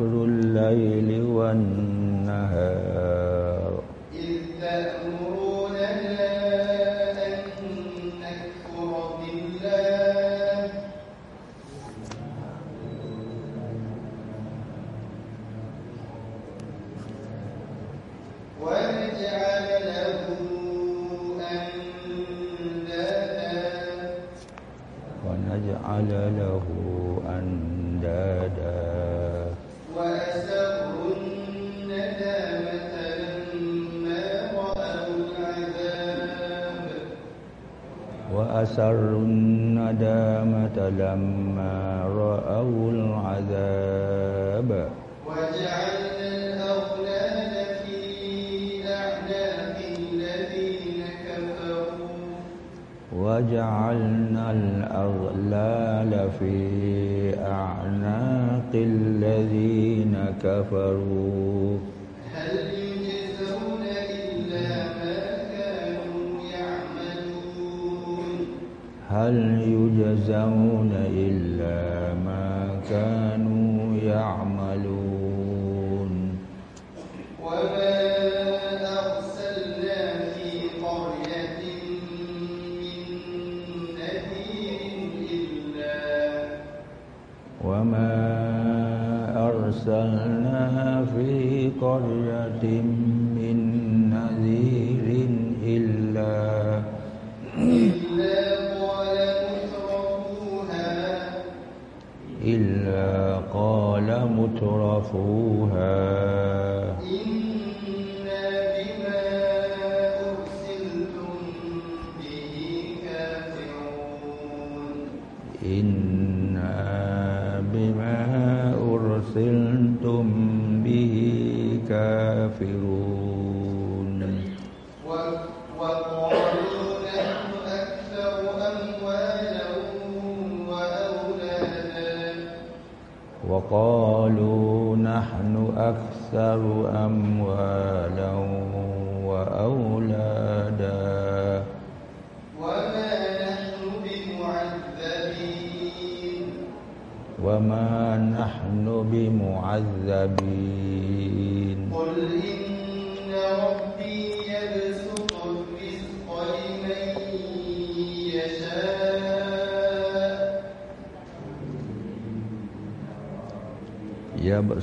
করুন وأسروا الندامة لما رأوا العذاب. وجعلنا الأغلال في أعناق الذين كفروا وجعلنا الأغلال في أعناق الذين كفروا. هل يجزون إلا ما كانوا Oh.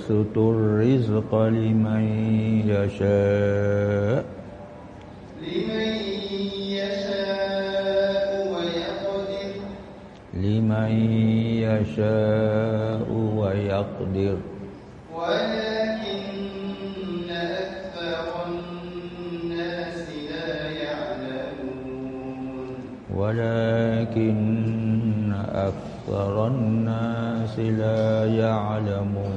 يبسط الرزق لمن يشاء. لمن يشاء ويقدر. لمن يشاء ويقدر. ولكن أكثر الناس لا يعلمون. ولكن أكثر الناس لا يعلمون.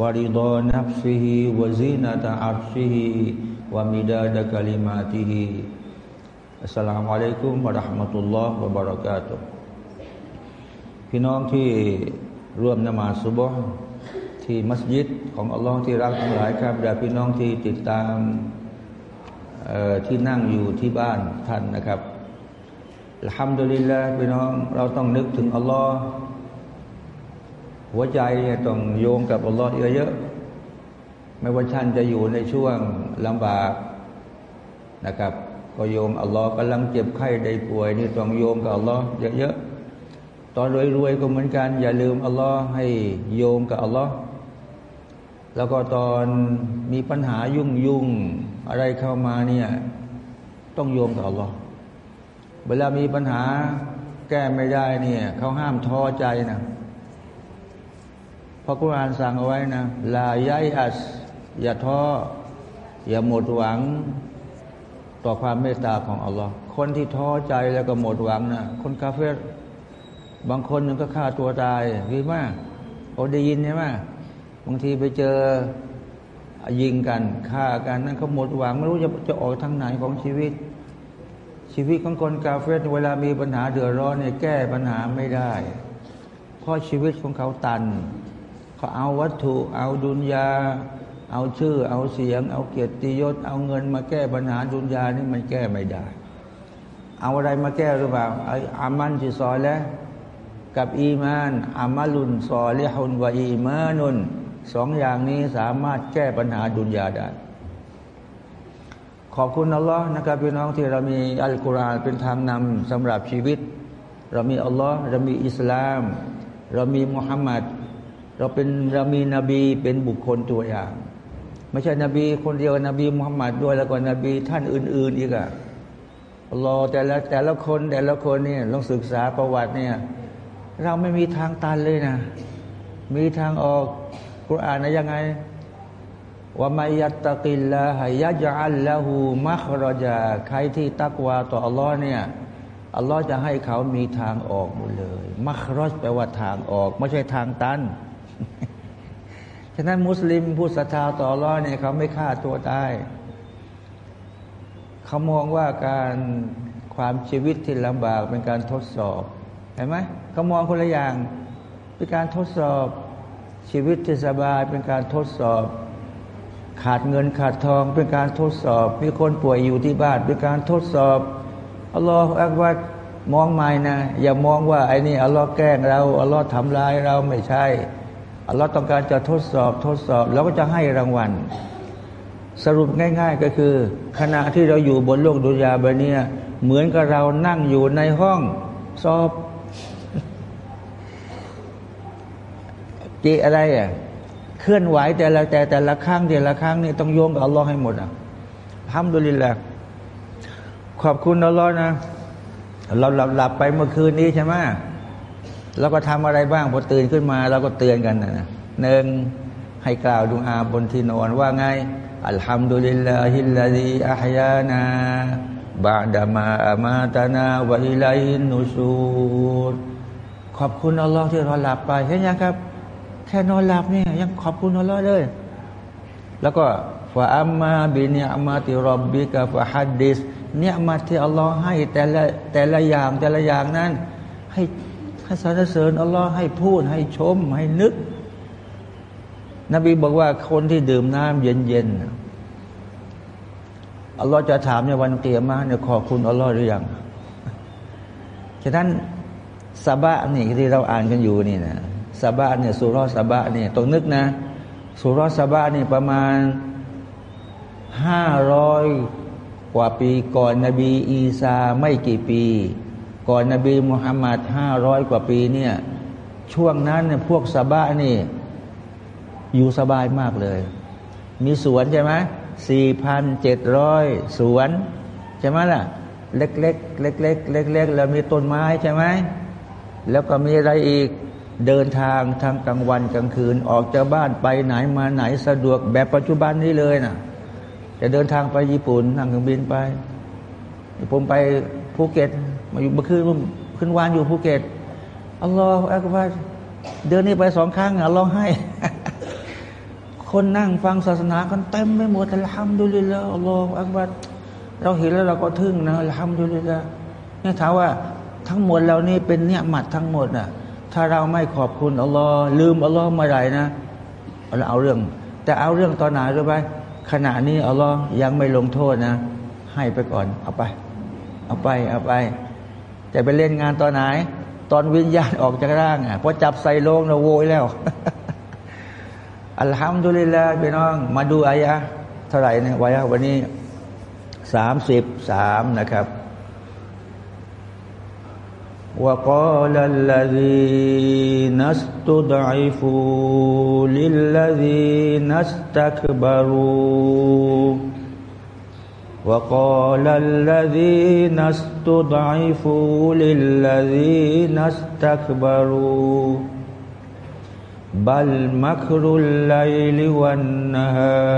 ورضا نفسه وزينة عرشه ومداد كلماته السلام عليكم ورحمة الله وبركاته พี่น้องที่ร่วมนมาสุบฮ์ที่มัสยิดของอัลลอฮ์ที่รักทั้งหลายครับและพี่น้องที่ติดตามที่นั่งอยู่ที่บ้านท่านนะครับทำดุลิลละพี่น้องเราต้องนึกถึงอัลลอฮ์ หัวใจเนี่ยต้องโยงกับอัลลอฮ์เยอะๆไม่ว่าท่านจะอยู่ในช่วงลำบากนะครับ ก็โยงอัลลอฮ์กำลังเจ็บไข้ได้ป่วย นี่ต้องโยงกับอัลลอฮ์เยอะๆตอนรวยๆก็เหมือนกัน อย่าลืมอัลลอฮ์ให้โยงกับอัลลอฮ์แล้วก็ตอนมีปัญหายุ่งยุ่งอะไรเข้ามาเนี่ยต้องโยงกับอัลลอฮ์เวลามีปัญหาแก้ไม่ได้เนี่ยเขาห้ามท้อใจนะ พระกุรอานสั่งเอาไว้นะลาย้ายอัส อย่าท้อ อย่าหมดหวัง ต่อความเมตตาของอัลลอฮ์คนที่ท้อใจแล้วก็หมดหวังนะคนกาเฟรบางคนนึงก็ฆ่าตัวตายคือว่าโอได้ยินใช่ไหมบางทีไปเจอยิงกันฆ่ากันนั่นเขาหมดหวัง ไม่รู้จะจะออกทางไหนของชีวิต ชีวิตของคนกาเฟรเวลามีปัญหาเดือดร้อนเนี่ยแก้ปัญหาไม่ได้ เพราะชีวิตของเขาตัน เขาเอาวัตถุ เอาดุนยา เอาชื่อ เอาเสียง เอาเกียรติยศ เอาเงินมาแก้ปัญหาดุนยานี่มันแก้ไม่ได้ เอาอะไรมาแก้หรือเปล่าไอ้อามันที่ซอยแล้วกับอีมานอามาลุนซอลิฮุนวะอีมานุนสองอย่างนี้สามารถแก้ปัญหาดุนยาได้ ขอบคุณอัลลอฮ์นะครับพี่น้องที่เรามีอัลกุรอานเป็นทางนำสำหรับชีวิต เรามีอัลลอฮ์เรามีอิสลาม เรามีมุฮัมมัด เราเป็นเรามีนบีเป็นบุคคลตัวอย่าง ไม่ใช่นบีคนเดียวนบีมุฮัมมัดด้วยแล้วก็นบีท่านอื่น ๆ อีกอะอัลลอแต่ละแต่ละคนแต่ละคนเนี่ยลองศึกษาประวัติเนี่ย เราไม่มีทางตันเลยนะ มีทางออกกุรอานนะยังไงว่ามายัตตะกิลละหายะจัลละหูมัครจาใครที่ตักวาต่ออัลลอฮ์เนี่ยอัลลอฮ์จะให้เขามีทางออกหมดเลย มัครจแปลว่าทางออก ไม่ใช่ทางตัน ฉะนั้นมุสลิมผู้ศรัทธาต่ออัลลอฮ์เนี่ยเขาไม่ฆ่าตัวตายเขามองว่าการความชีวิตที่ลำบากเป็นการทดสอบเห็นไหมเขามองคนละอย่างเป็นการทดสอบชีวิตที่สบายเป็นการทดสอบ ขาดเงินขาดทองเป็นการทดสอบ มีคนป่วยอยู่ที่บ้านเป็นการทดสอบอัลลอฮฺอักบัดมองไม่นะ อย่ามองว่าไอ้นี่อัลลอฮ์แกล้งเราอัลลอฮ์ทำร้ายเราไม่ใช่ อัลลอฮ์ต้องการจะทดสอบทดสอบแล้วก็จะให้รางวัล สรุปง่าย ๆ ก็คือ ขณะที่เราอยู่บนโลกดุนยาบนนี้เหมือนกับเรานั่งอยู่ในห้องสอบจีอะไรอะเคลื่อนไหวแต่ละแต่แต่ละครั้งแต่ละครั้งนี่ต้องโยงกับอัลลอฮ์ให้หมดอะทำดุลิลละขอบคุณอัลลอฮ์นะเราหลับหลับไปเมื่อคืนนี้ใช่ไหม เราก็ทำอะไรบ้างพอตื่นขึ้นมาเราก็เตือนกันนะหนึ่งให้กล่าวดุอาบนที่นอนว่าไงالحمد لله الذي أحيانا بعد ما أماتنا وإليه النشور ขอบคุณอัลลอฮ์ที่เราหลับไปเห็นยังครับ แค่นอนหลับเนี่ยยังขอบคุณอัลลอฮ์เลย แล้วก็ฟาอัมมาบิเนียมาติรอบบิกะฟาฮัดดิสเนี่ยมาที่อัลลอฮ์ให้แต่ละแต่ละอย่างแต่ละอย่างนั้น ให้ ให้สรรเสริญอัลลอฮ์ให้พูดให้ชม ให้นึก นบีบอกว่าคนที่ดื่มน้ำเย็นๆอัลลอฮ์จะถามในวันเกียรมาเนี่ยขอบคุณอัลลอฮ์หรือยังฉะนั้นซาบะนี่ที่เราอ่านกันอยู่นี่นะซาบะเนี่ยสุรสาบะเนี่ยต้องนึกนะสุรสาบะนี่ประมาณห้าร้อยกว่าปีก่อนนบีอีสาไม่กี่ปี ก่อนนบีมุฮัมมัดห้าร้อยกว่าปีเนี่ย ช่วงนั้นเนี่ยพวกซาบะนี่ อยู่สบายมากเลย มีสวนใช่ไหมสี่พันเจ็ดร้อยสวนใช่ไหมล่ะ เล็กๆเล็กๆเล็กๆแล้วมีต้นไม้ใช่ไหมแล้วก็มีอะไรอีกเดินทางทางกลางวันกลางคืนออกจากบ้านไปไหนมาไหนสะดวกแบบปัจจุบันนี้เลยนะจะเดินทางไปญี่ปุ่นนั่งเครื่องบินไป ผมไปภูเก็ต มาอยู่เมื่อคืนขึ้นวานอยู่ภูเก็ตالله أكبر เดินนี้ไปสองครั้งอัลลอฮ์ให้ คนนั่งฟังศาสนากันเต็มไม่หมดالحمد لله الله أكبر เราเห็นแล้วเราก็ทึ่งนะالحمد لله นี่ถามว่าทั้งหมดเรานี่เป็นเนี๊ยะมัตทั้งหมดน่ะ ถ้าเราไม่ขอบคุณอัลลอฮ์ลืมอัลลอฮ์เมื่อไหร่นะเราเอาเรื่อง แต่เอาเรื่องตอนไหนรู้ไหมขณะนี้อัลลอฮ์ยังไม่ลงโทษนะ ให้ไปก่อน เอาไป เอาไปเอาไป จะไปเล่นงานตอนไหน ตอนวิญญาณออกจากร่างอ่ะพอจับใส่โลงเราโวยแล้ว อัลฮัมดุลิลลาห์พี่น้อง มาดูอายะเท่าไหร่เนี่ยวายะวันนี้สามสิบสามนะครับ وقال الذين استضعفوا للذين استكبروا وقال الذين استضعفوا للذين استكبروا بل مكر الليل والنهار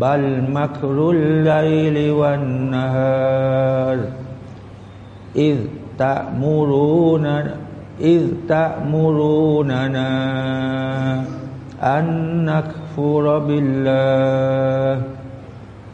بل مكر الليل والنهار إذ تأمرون إذ تأمروننا أن نكفر بالله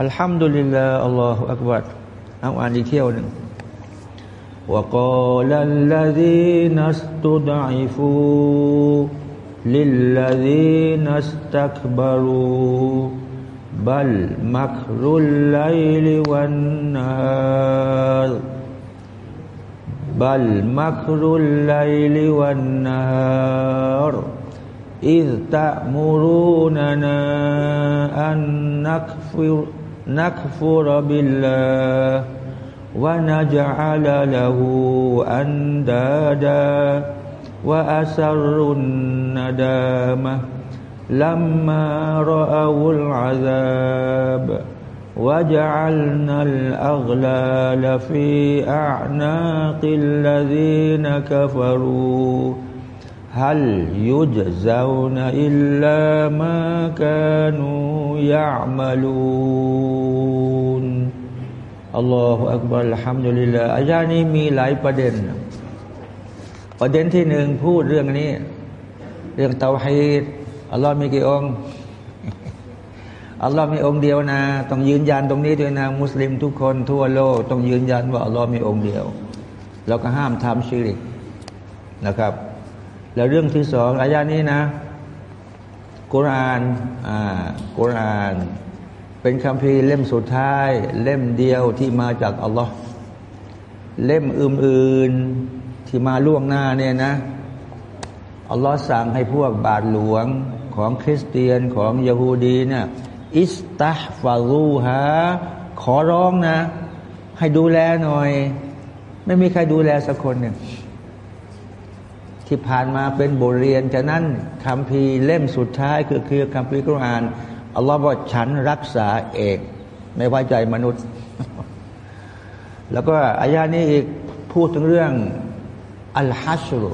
อัลฮัมดุลิลลาอัลลอฮฺอักบัรเอาอ่านอีกเที่ยวหนึ่ง وقال الذين استضعفوا للذين استكبروا بل مكر الليل والنهار. بل مكر الليل والنهار. إذ تأمروننا أن نكفر نكفر بالله ونجعل له أندادا وأسروا الندامة لما رأوا العذاب وجعلنا الأغلال في أعناق الذين كفروا ฮัลยุจซาวนอิลลามากานูยะมาลูนอัลลอฮฺอักบัลลอายานี้มีหลายประเด็น ประเด็นที่หนึ่งพูดเรื่องนี้ เรื่องเตาฮีดอัลลอฮ์มีกี่องค์อัลลอฮ์มีองค์เดียวนะ ต้องยืนยันตรงนี้ด้วยนะมุสลิมทุกคนทั่วโลก ต้องยืนยันว่าอัลลอฮ์มีองค์เดียว แล้วก็ห้ามทำชีริกนะครับ แล้วเรื่องที่สองอายานี้นะกุรานอ่ากุราน เป็นคำพีเล่มสุดท้าย เล่มเดียวที่มาจากอัลลอฮ์เล่มอื่นๆที่มาล่วงหน้าเนี่ยนะอัลลอฮ์สั่งให้พวกบาทหลวงของคริสเตียนของยาฮูดีเนี่ยอิสตัฟารูฮะขอร้องนะ ให้ดูแลหน่อย ไม่มีใครดูแลสักคนหนึ่ง ที่ผ่านมาเป็นบทเรียนฉะนั้นคำพีเล่มสุดท้ายคือคือคำพีกุรอานอัลลอฮ์บอกฉันรักษาเองไม่ไว้ใจมนุษย์ แล้วก็อายานี้อีกพูดถึงเรื่องอัลฮัชรุ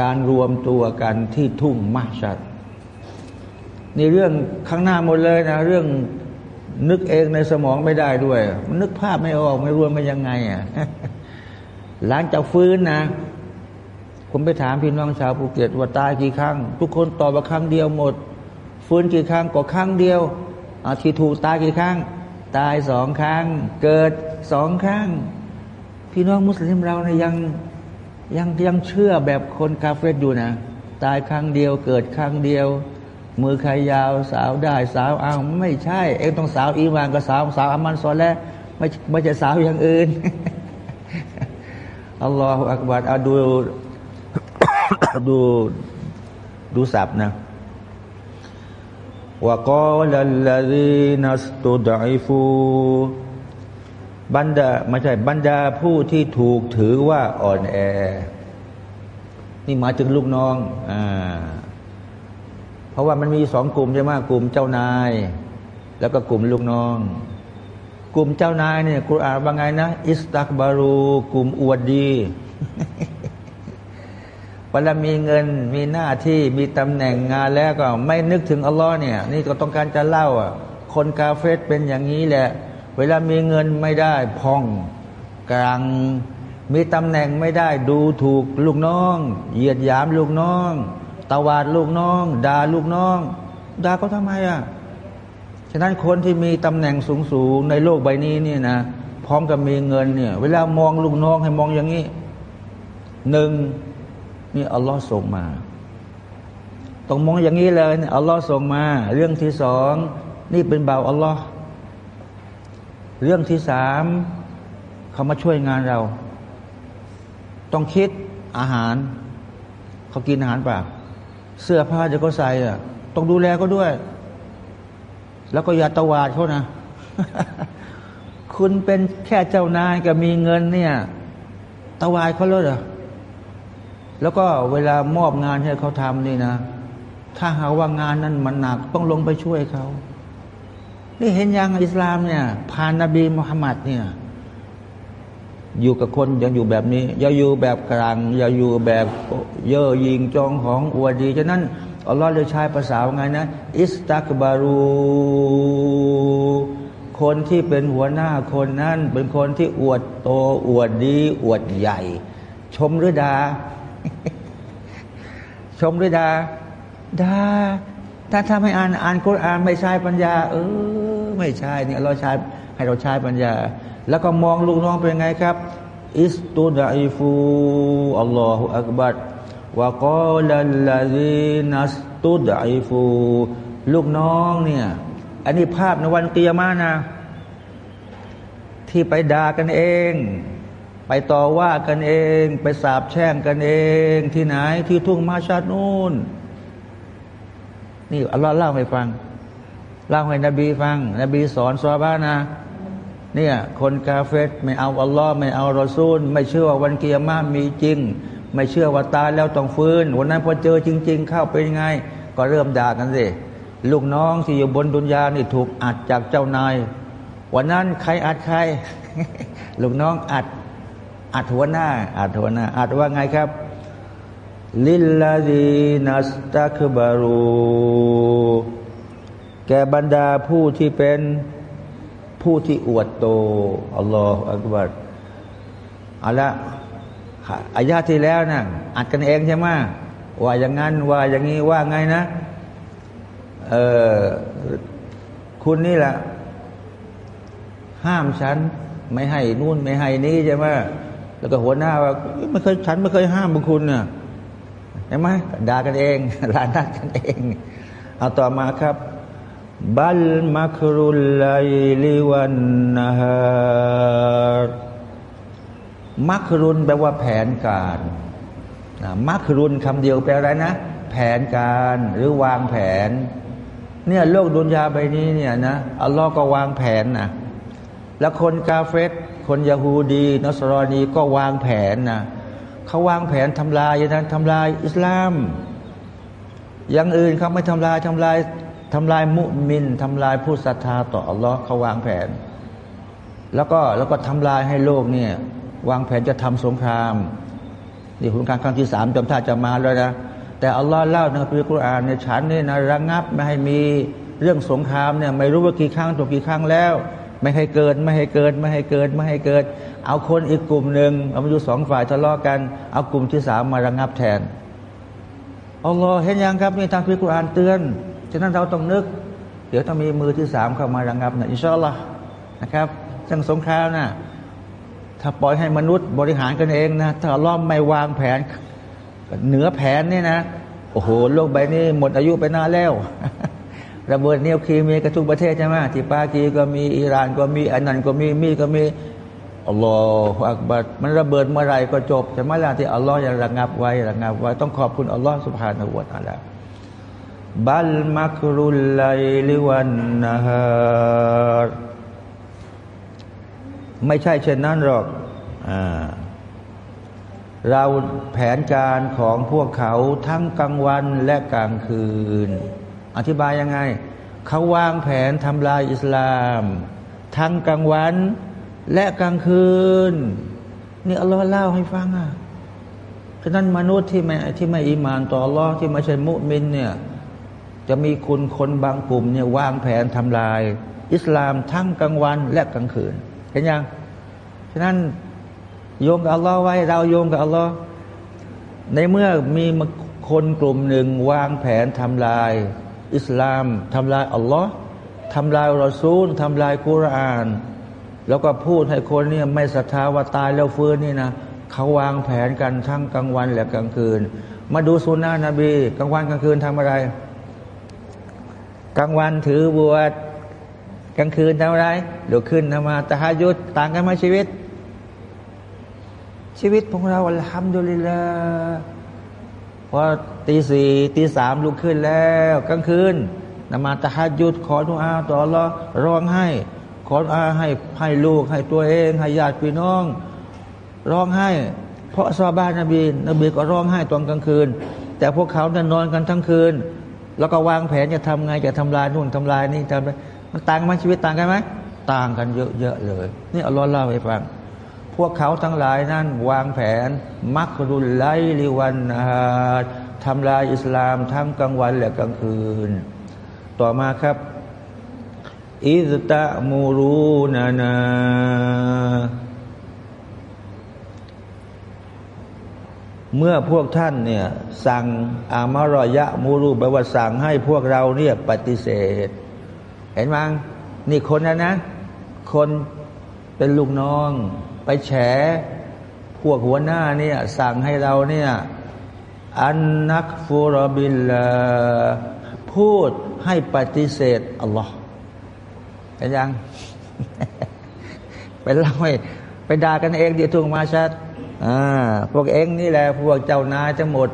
การรวมตัวกันที่ทุ่งมาชัดนี่เรื่องข้างหน้าหมดเลยนะเรื่องนึกเองในสมองไม่ได้ด้วย มันนึกภาพไม่ออกไม่รวมไปยังไงอะหลังจากฟื้นนะ ผมไปถามพี่น้องชาวภูเก็ตว่าตายกี่ครั้ง ทุกคนตอบว่าครั้งเดียวหมด ฟื้นกี่ครั้งก็ครั้งเดียวอาที่ถูกตายกี่ครั้ง ตายสองครั้ง เกิดสองครั้ง พี่น้องมุสลิมเราเนี่ยยังยังยังเชื่อแบบคนกาเฟตอยู่นะ ตายครั้งเดียวเกิดครั้งเดียว มือใครยาวสาวได้สาวเอาไม่ใช่ เองต้องสาวอีมานก็สาวสาวอามันซอนแล้วไม่ไม่ใช่สาวอย่างอื่นอัลลอฮฺอักบัรอาดู ดูดูสับนะวกอลัลลดีนัสตุดอิฟูบรรดาไม่ใช่บรรดาผู้ที่ถูกถือว่าอ่อนแอ นี่มาถึงลูกน้องอ่าเพราะว่ามันมีสองกลุ่มใช่ไหมกลุ่มเจ้านาย แล้วก็กลุ่มลูกน้อง กลุ่มเจ้านายเนี่ยกุรอานว่าไงนะ อิสตักบารู กลุ่มอวดดี วลามีเงินมีหน้าที่มีตำแหน่งงานแล้วก็ไม่นึกถึงอัลลอฮ์เนี่ย นี่ก็ต้องการจะเล่าอะคนกาเฟสเป็นอย่างนี้แหละ เวลามีเงินไม่ได้พองกลางมีตำแหน่งไม่ได้ดูถูกลูกน้อง เหยียดหยามลูกน้องตวาดลูกน้องด่าลูกน้องด่าเขาทำไมอะฉะนั้นคนที่มีตำแหน่งสูงๆในโลกใบนี้เนี่ยนะพร้อมกับมีเงินเนี่ย เวลามองลูกน้องให้มองอย่างนี้หนึ่ง นี่อัลลอฮ์ส่งมาต้องมองอย่างนี้เลยอัลลอฮ์ส่งมา เรื่องที่สองนี่เป็นบ่าวอัลลอฮ์เรื่องที่สามเขามาช่วยงานเรา ต้องคิดอาหาร เขากินอาหารเปล่าเสื้อผ้าจะก็ใส่อะต้องดูแลก็ด้วย แล้วก็อย่าตวาดเขานะ คุณเป็นแค่เจ้านายกับมีเงินเนี่ย ตวาดเขาเลยเหรอ แล้วก็เวลามอบงานให้เขาทำนี่นะ ถ้าหาว่างานนั้นมันหนักต้องลงไปช่วยเขานี่เห็นยังอิสลามเนี่ยผ่านนบีมุฮัมมัดเนี่ย อยู่กับคนยังอยู่แบบนี้ อย่าอยู่แบบกลาง อย่าอยู่แบบเย่อหยิงจองของอวดดีฉะนั้นอัลลอฮ์เลยใช้ภาษาไงนะ อิสตักบารูคนที่เป็นหัวหน้าคนนั้น เป็นคนที่อวดโตอวดดี อวดใหญ่ ชมหรือดา ชมหรือดาดาถ้าทำให้อ่านอ่านกุรอานไม่ใช่ปัญญา เออ ไม่ใช่เนี่ยเราใช้ให้เราใช้ปัญญา แล้วก็มองลูกน้องเป็นไงครับ อิสตุดอิฟูอัลลอฮฺอักบัรวะกอลัลลาดีนัสตุดอิฟูลูกน้องเนี่ย อันนี้ภาพในวันเกิยามานะ ที่ไปด่ากันเอง ไปต่อว่ากันเอง ไปสาบแช่งกันเอง ที่ไหนที่ทุ่งมาชาดนูนนี่อัลลอฮ์เล่าให้ฟัง เล่าให้นบีฟัง นบีสอนซอบ้านะ เนี่ย คนกาเฟตไม่เอาอัลลอฮ์ไม่เอารอซูล ไม่เชื่อว่าวันเกียร์มามีจริง ไม่เชื่อว่าตายแล้วต้องฟื้น วันนั้นพอเจอจริง ๆ เข้าเป็นไง ก็เริ่มด่ากันสิลูกน้องที่อยู่บนดุนยานี่ถูกอัดจากเจ้านาย วันนั้นใครอัดใคร ลูกน้องอัด อัดหัวหน้า อัดหัวหน้า อัดว่าไงครับ ลิลลาดีนัสตักบารูแกบรรดาผู้ที่เป็นผู้ที่อวดโตอัลลอฮฺอักบัรเอาละอายาที่แล้วนะ่ะอัดกันเองใช่ไหมว่าอย่างนั้นว่าอย่างนี้ว่าไงนะเออคุณนี่แหละห้ามฉัน ไม่ให้นู่นไม่ให้นี้ใช่ไหม แล้วก็หัวหน้าว่าไม่เคยฉันไม่เคยห้ามบุคคุณเนี่ยเห็นไหมด่ากันเองลานด่ากันเอง เอาต่อมาครับ บัลมักรุลไลลิวันนะฮารมักรุนแปลว่าแผนการมักรุนคำเดียวแปลอะไรนะ แผนการหรือวางแผน เนี่ยโลกดุนยาใบนี้เนี่ยนะอัลลอฮ์ก็วางแผนนะแล้วคนกาเฟต คนยาฮูดีนอสรอนีก็วางแผนนะเขาวางแผนทำลายอย่างนั้นทำลายอิสลาม อย่างอื่นเขาไม่ทำลายทำลายทำลายมุมินทำลายผู้ศรัทธาต่ออัลลอฮ์เขาวางแผน แล้วก็แล้วก็ทำลายให้โลกเนี่ยวางแผนจะทำสงครามนี่คุณการครั้งที่สามจำท่าจะมาแล้วนะแต่อัลลอฮ์เล่าในคัมภีร์กุรอานในฉันนี่นะระงับไม่ให้มีเรื่องสงครามเนี่ยไม่รู้ว่ากี่ครั้งตัวกี่ครั้งแล้ว ไม่ให้เกิดไม่ให้เกิดไม่ให้เกิดไม่ให้เกิด เอาคนอีกกลุ่มหนึ่งเอามาอยู่สองฝ่ายทะเลาะกัน เอากลุ่มที่สามมาระงงับแทนอัลลอฮ์เห็นยังครับนี่ทางพิกุรานเตือนฉะนั้นเราต้องนึก เดี๋ยวต้องมีมือที่สามเข้ามาระงงับนะอินชาอัลลอฮ์นะครับเรื่องสงครามนะถ้าปล่อยให้มนุษย์บริหารกันเองนะถ้าล้อมไม่วางแผน เหนือแผนนี่นะโอ้โหโลกใบนี้หมดอายุไปนานแล้ว ระเบิดนิวเคลียร์มีกระทุกประเทศใช่ไหมที่ปากีก็มีอิหร่านก็มีอันนั้นก็มีมีก็มีอัลลอฮฺอักบัดมันระเบิดเมื่อไรก็จบใช่ไหมล่ะที่อัลลอฮ์ยังระงับไว้ระงับไว้ต้องขอบคุณอัลลอฮ์สุบฮานาอูวาตาลาบัลมักรุลไลลิวันนะฮารไม่ใช่เช่นนั้นหรอกอ่าเราแผนการของพวกเขาทั้งกลางวันและกลางคืน อธิบายยังไง เขาวางแผนทำลายอิสลาม ทั้งกลางวันและกลางคืน นี่อัลลอฮ์เล่าให้ฟังอะฉะนั้นมนุษย์ที่ไม่ที่ไม่อิมานต่ออัลลอฮ์ที่ไม่ใช่มุมินเนี่ยจะมีคุณคนบางกลุ่มเนี่ยวางแผนทำลาย อิสลามทั้งกลางวันและกลางคืน เห็นยังฉะนั้นโยงกับอัลลอฮ์ไว้เราโยงกับอัลลอฮ์ในเมื่อมีคนกลุ่มหนึ่งวางแผนทำลาย อิสลามทำลายอัลลอฮ์ทำลายรอซูลทำลายกุราน แล้วก็พูดให้คนเนี่ยไม่ศรัทธาว่าตายแล้วฟื้นนี่นะเขาวางแผนกันทั้งกลางวันและกลางคืน มาดูสุนนะนบีกลางวันกลางคืนทำอะไร กลางวันถือบวชกลางคืนทำอะไรลุกขึ้นทำมาตะฮายุดต่างกันไหมชีวิต ชีวิตของเราอัลฮัมดุลิลลา พอตีสี่ตีสามลุกขึ้นแล้วกลางคืนนมาตะฮัดยุดขอทุอาต่อรอร้องให้ ขออาให้ให้ลูกให้ตัวเอง ให้ญาติพี่น้อง ร้องให้ เพราะซาบ้านนบีนบีก็ร้องไห้ตอนกลางคืน แต่พวกเขาเนี่ยนอนกันทั้งคืน แล้วก็วางแผนจะทำไงจะทำลายนู่นทำลายนี่ทำมันต่างกันชีวิตต่างกันไหมต่างกันเยอะๆเลย นี่อัลลอฮ์เล่าให้ฟัง พวกเขาทั้งหลายนั้นวางแผน มักรุลไลลิวันนาทำลายอิสลามทั้งกลางวันและกลางคืน ต่อมาครับอิสตะมูรูนานาเมื่อพวกท่านเนี่ยสั่งอามารอยะมูรูแปลว่าสั่งให้พวกเราเนี่ยปฏิเสธ เห็นมั้งนี่คนนะนะ คนเป็นลูกน้อง ไปแฉพวกหัวหน้าเนี่ยสั่งให้เราเนี่ยอันนักฟูรบิลพูดให้ปฏิเสธอัลลอฮ์เห็นยัง ไปเล่าให้ไปด่ากันเองเดี๋ยวทุงมาชัดอ่าพวกเองนี่แหละพวกเจ้านายจะหมด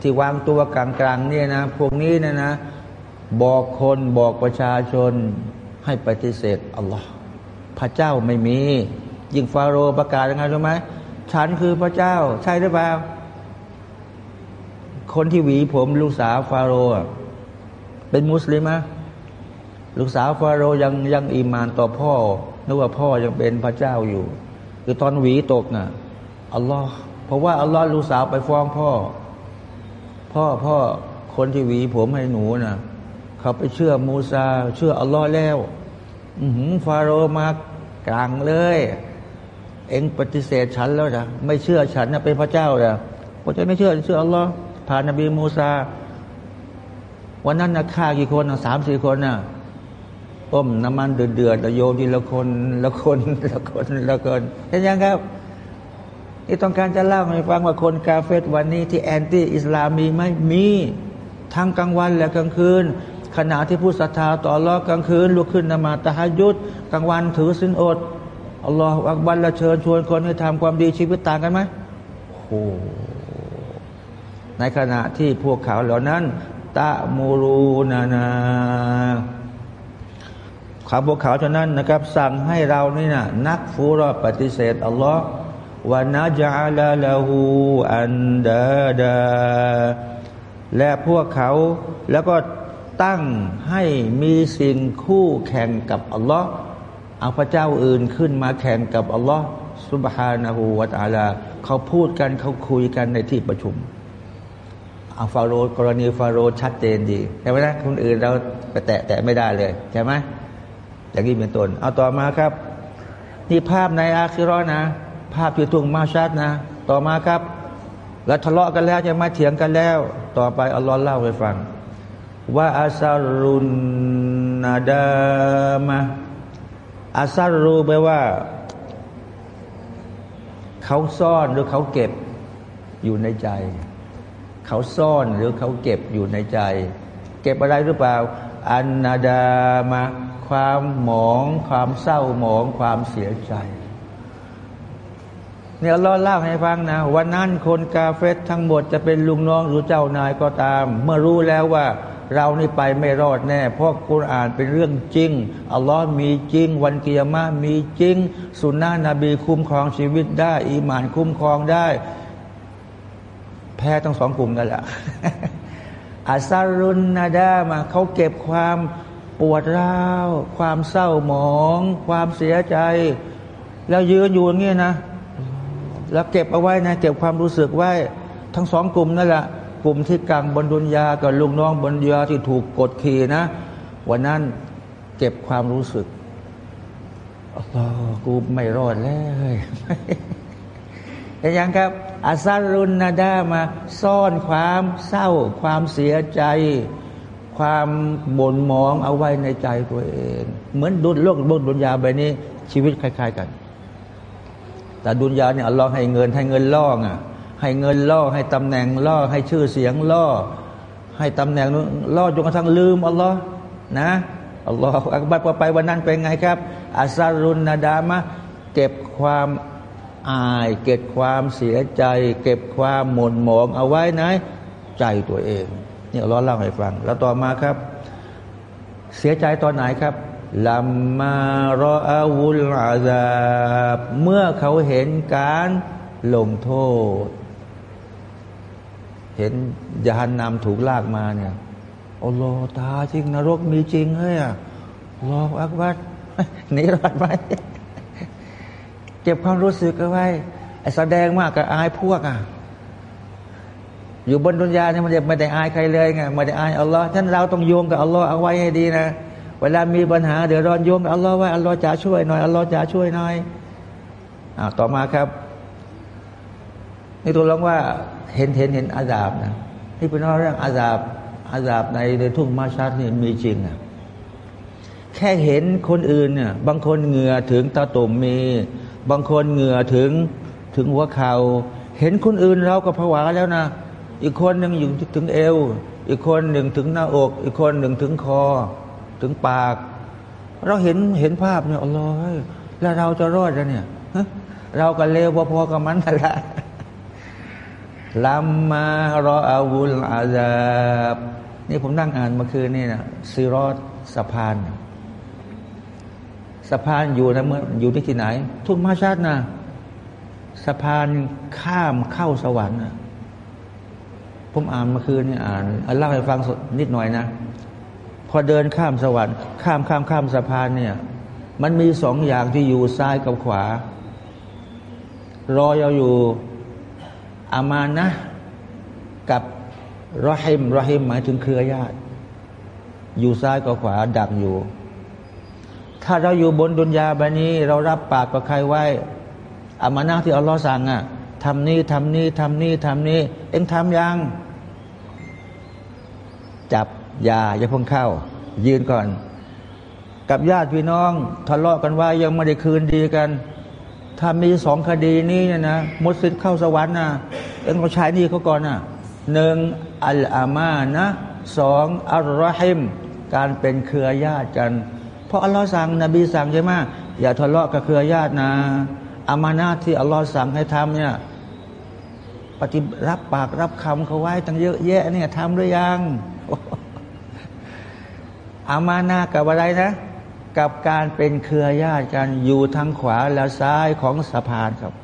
ที่วางตัวกลางๆเนี่ยนะ พวกนี้นะนะ บอกคนบอกประชาชนให้ปฏิเสธอัลลอฮ์พระเจ้าไม่มี ยิ่งฟาโรห์ประกาศยังไงรู้ไหมฉันคือพระเจ้า ใช่หรือเปล่า คนที่หวีผมลูกสาวฟาโรห์เป็นมุสลิมะลูกสาวฟาโรห์ยังยังอิมานต่อพ่อนึกว่าพ่อยังเป็นพระเจ้าอยู่ คือตอนหวีตกน่ะอัลลอฮ์เพราะว่าอัลลอฮ์ลูกสาวไปฟ้องพ่อ พ่อพ่อคนที่หวีผมให้หนูน่ะเขาไปเชื่อมูซา เชื่ออัลลอฮ์แล้วอืฟาโรห์มากลางเลย เองปฏิเสธฉันแล้วนะไม่เชื่อฉันนะเป็นพระเจ้านะพระเจ้าไม่เชื่อเชื่ออัลลอฮ์ผ่านนบีมูซา วันนั้นนะฆ่ากี่คนสามสี่คนนะต้มน้ำมันเดือดๆโยนทีละคนละคนละคนละคนเห็นยังครับนี่ต้องการจะเล่าให้ฟังว่าคนกาเฟตวันนี้ที่แอนตี้อิสลามมีไหมมีทั้งกลางวันและกลางคืน ขณะที่ผู้ศรัทธาต่อรอกลางคืนลุกขึ้นนมาตะฮยุดกลางวันถือสินอด อัลลอฮฺอักบัรละเชิญชวนคนให้ทำความดีชีวิตต่างกันไหมโอ้ในขณะที่พวกเขาเหล่านั้นตะมูรูนานาขาพวกเขาเท่านั้นนะครับ สั่งให้เรานี่นะนักฟูรอปฏิเสธอัลลอฮ์วานาจาลาลาหูอันดาดา และพวกเขาแล้วก็ตั้งให้มีสิ่งคู่แข่งกับอัลลอฮ์ เอาพระเจ้าอื่นขึ้นมาแข่งกับอัลลอฮ์สุบฮานาหูวาตาลา เขาพูดกันเขาคุยกันในที่ประชุมเอาฟาโรห์กรณีฟาโรชัดเจนดีใช่ไหมนะคนอื่นเราไปแตะแตะไม่ได้เลยใช่ไหมอย่างนี้เป็นต้นเอาต่อมาครับ นี่ภาพในอาคิรอนะ ภาพที่ทุงมาชัดนะ ต่อมาครับ แล้วทะเลาะกันแล้วจะมาเถียงกันแล้ว ต่อไปอัลลอฮ์เล่าให้ฟังว่าอาซารุนนาดามะ อาซารูแปลว่า เขาซ่อนหรือเขาเก็บอยู่ในใจ เขาซ่อนหรือเขาเก็บอยู่ในใจ เก็บอะไรหรือเปล่า อันนาดามาความหมอง ความเศร้าหมอง ความเสียใจเนี่ยอัลลอฮ์เล่าให้ฟังนะ วันนั้นคนกาเฟตทั้งหมดจะเป็นลุงน้องหรือเจ้านายก็ตาม เมื่อรู้แล้วว่า เรานี่ไปไม่รอดแน่ เพราะกุรอานเป็นเรื่องจริง อัลลอฮ์มีจริง วันกิยามะมีจริง สุนนะนบีคุ้มครองชีวิตได้ อีหมานคุ้มครองได้ แพ้ทั้งสองกลุ่มกันแหละอาซารุนนาดามาเขาเก็บความปวดร้าว ความเศร้าหมอง ความเสียใจ แล้วยืนอยู่อย่างนี้นะ แล้วเก็บเอาไว้นะ เก็บความรู้สึกไว้ ทั้งสองกลุ่มนั่นแหละ กลุ่มที่กลางบนดุนยากับลุงน้องบนดุนยาที่ถูกกดขี่นะ วันนั้นเก็บความรู้สึกอัลลอฮ์กูไม่รอดแล้วเห็นยังครับอาซารุนนาดามาซ่อนความเศร้า ความเสียใจ ความบ่นมองเอาไว้ในใจตัวเอง เหมือนดุนโลกบนดุนยาใบนี้ ชีวิตคล้าย ๆ กัน แต่ดุนยาเนี่ยอัลลอฮ์ให้เงินให้เงินล่อไง ให้เงินล่อให้ตำแหน่งล่อให้ชื่อเสียงล่อ ให้ตำแหน่งล่อจนกระทั่งลืมอัลลอฮ์นะอัลลอฮ์อักบัดพอไปวันนั้นเป็นไงครับอาซารุนนาดามะเก็บความอาย เก็บความเสียใจ เก็บความหม่นหมองเอาไว้ในใจตัวเองเนี่ยร้อเล่าให้ฟัง แล้วต่อมาครับ เสียใจตอนไหนครับลัมมารออาวุลอาซาบเมื่อเขาเห็นการลงโทษ เห็นยานนำถูกลากมาเนี่ยอัลลตาจริงนรกมีจริงเฮ้ยอัลออักบัดหนีรอดไหมเก็บความรู้สึกเอาไว้แสดงมากกับอายพวกอะ อยู่บนดุนยาเนี่ยมันจะไม่ได้อายใครเลยไงไม่ได้อายอัลลอฮ์ท่านเราต้องโยงกับอัลลอฮ์เอาไว้ให้ดีนะเวลามีปัญหาเดี๋ยวรอนโยงกับอัลลอฮ์ว่าอัลลอฮ์จะช่วยหน่อยอัลลอฮ์จะช่วยหน่อยอ่าต่อมาครับ นี่ตัวลองว่าเห็นเห็นเห็นอาซาบนะนี่เป็นเรื่องอาซาบอาซาบในในทุ่งมาชัดนี่มีจริงอะแค่เห็นคนอื่นเนี่ยบางคนเหงื่อถึงตาตุ่มมี บางคนเหงื่อถึงถึงหัวเขา่าเห็นคนอื่นเราก็ผวาแล้วนะ อีกคนหนึ่งอยู่ถึงเอว อีกคนหนึ่งถึงหน้าอก อีกคนหนึ่งถึงคอ ถึงปาก เราเห็นเห็นภาพเนี่ยอัลลอแล้วเราจะรอดแล้วเนี่ยเราก็เลวพอๆกับมันนั่นแหละ ลัมมารออาวุลอาซาบนี่ผมนั่งอ่านเมื่อคืนนี่นะซีรอดสะพาน สะพานอยู่นะเมื่ออยู่ที่ที่ไหน ทุ่งมาชาตินะสะพานข้ามเข้าสวรรค์นะผมอ่านเมื่อคืนนี่อ่านเล่าให้ฟังนิดหน่อยนะ พอเดินข้ามสวรรค์ ข้ามข้ามข้ามสะพานเนี่ย มันมีสองอย่างที่อยู่ซ้ายกับขวารอเราอยู่ อามานะกับรอฮิมรอฮิมหมายถึงเครือญาติ อยู่ซ้ายกับขวาดักอยู่ ถ้าเราอยู่บนดุนยาแบานี้ เรารับปากกับใครไว้อามานะที่อัลลอฮ์สั่งอะทำนี้ทำนี้ทำนี้ทำนี้เอ็งทำยัง จับยาอย่าเพิ่งเข้า ยืนก่อน กับญาติพี่น้องทะเลาะกันว่ายังไม่ได้คืนดีกัน ถ้ามีสองคดีนี้เนี่ยนะมุสลิมเข้าสวรรค์นะเอ็งก็ใช้นี่เขาก่อนนะหนึ่งอัลอามานะสองอัลรอฮิมการเป็นเครือญาติกัน เพราะอัลลอฮ์สั่งนบีสั่งใช่ไหมอย่าทะเลาะกับเครือญาตินะอามานะที่อัลลอฮ์สั่งให้ทำเนี่ยปฏิรับปากรับคำเขาไว้ตั้งเยอะแยะเนี่ยทำหรือยังอามานะกับอะไรนะ กับการเป็นเครือญาติกันอยู่ทางขวาและซ้ายของสะพานครับ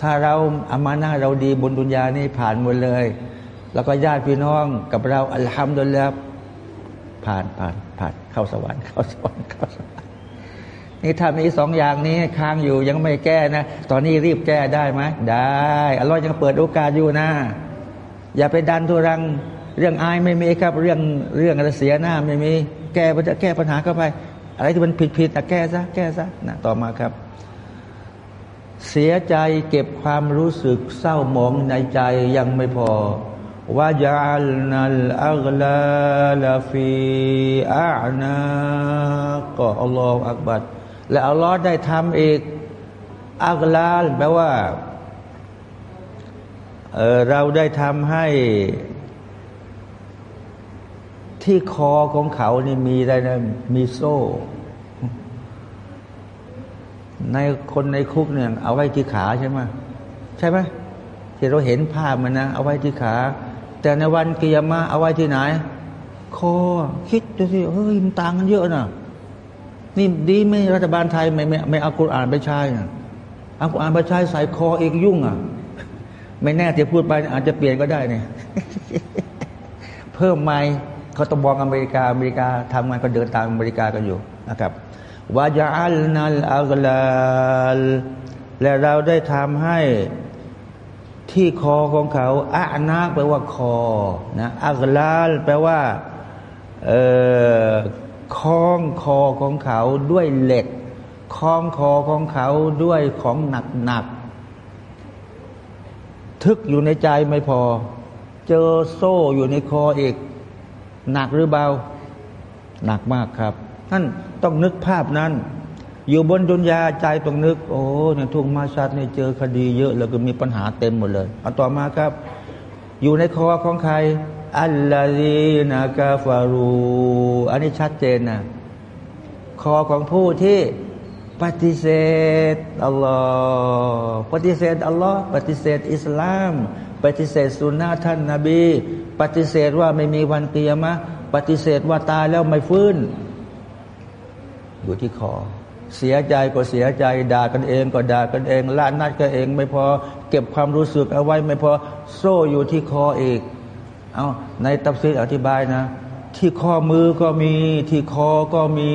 ถ้าเราอามานาเราดีบนดุนยานี่ผ่านหมดเลย แล้วก็ญาติพี่น้องกับเราอัลฮัมดุลิลละผ่านผ่านผ่านเข้าสวรรค์เข้าสวรรค์เข้าสวรรค์นี่ถ้ามีสองอย่างนี้ค้างอยู่ยังไม่แก้นะ ตอนนี้รีบแก้ได้ไหมได้อัลลอฮ์ยังเปิดโอกาสอยู่นะ อย่าไปดันทุรัง เรื่องอายไม่มีครับ เรื่องเรื่องอะไรเสียหน้าไม่มี แก้จะแก้ปัญหาเข้าไป อะไรที่มันผิดผิดแต่แก้ซะแก้ซะนะต่อมาครับ เสียใจเก็บความรู้สึกเศร้าหมองในใจยังไม่พอว่าจัลนัลอัลลาลาฟีอานาก็อัลลอฮฺอักบัดและอัลลอฮ์ได้ทำอีกอักลาลแปลว่าเเราได้ทำให้ ที่คอของเขานี่มีอะไรนะมีโซ่ ในคนในคุกเนี่ยเอาไว้ที่ขาใช่ไหมใช่ไหมที่เราเห็นภาพมันนะเอาไว้ที่ขา แต่ในวันกิยามะเอาไว้ที่ไหน คอคิดดูสิเฮ้ยมันต่างกันเยอะนะนี่ดีไหมรัฐบาลไทยไม่ไม่ไม่เอากุรอ่านไปใช้นะเอากุรอ่านไปใช้ใส่คอเองยุ่งอะ ไม่แน่ที่พูดไปอาจจะเปลี่ยนก็ได้เนี่ย เพิ่มไหม เขาต้องบอกอเมริกาอเมริกาทำงานก็เดินตามอเมริกากันอยู่นะครับวาจาอัลนัลอัลลาลและเราได้ทำให้ที่คอของเขาอานาแปลว่าคอนะอัลลาลแปลว่าเอ่อคล้องคอของเขาด้วยเหล็กคล้องคอของเขาด้วยของหนักหนักทึกอยู่ในใจไม่พอ เจอโซ่อยู่ในคออีก หนักหรือเบา หนักมากครับท่านต้องนึกภาพนั้น อยู่บนดุนยาใจต้องนึก โอ้เนี่ยทุ่งมาชัดเนี่ยเจอคดีเยอะแล้วก็มีปัญหาเต็มหมดเลยเอาต่อมาครับ อยู่ในคอของใคร อัลลอฮีนากาฟารูอันนี้ชัดเจนนะคอของผู้ที่ปฏิเสธอัลลอฮ์ปฏิเสธอัลลอฮ์ปฏิเสธอิสลาม ปฏิเสธสุนนะท่านนาบี ปฏิเสธว่าไม่มีวันเกียรมะปฏิเสธว่าตายแล้วไม่ฟื้น อยู่ที่คอเสียใจก็เสียใจด่ากันเองก็ด่ากันเองละนัดกันเอง ไม่พอเก็บความรู้สึกเอาไว้ไม่พอโซ่อยู่ที่คออีกเอาในตับซีดอธิบายนะ ที่ข้อมือก็มี ที่คอก็มี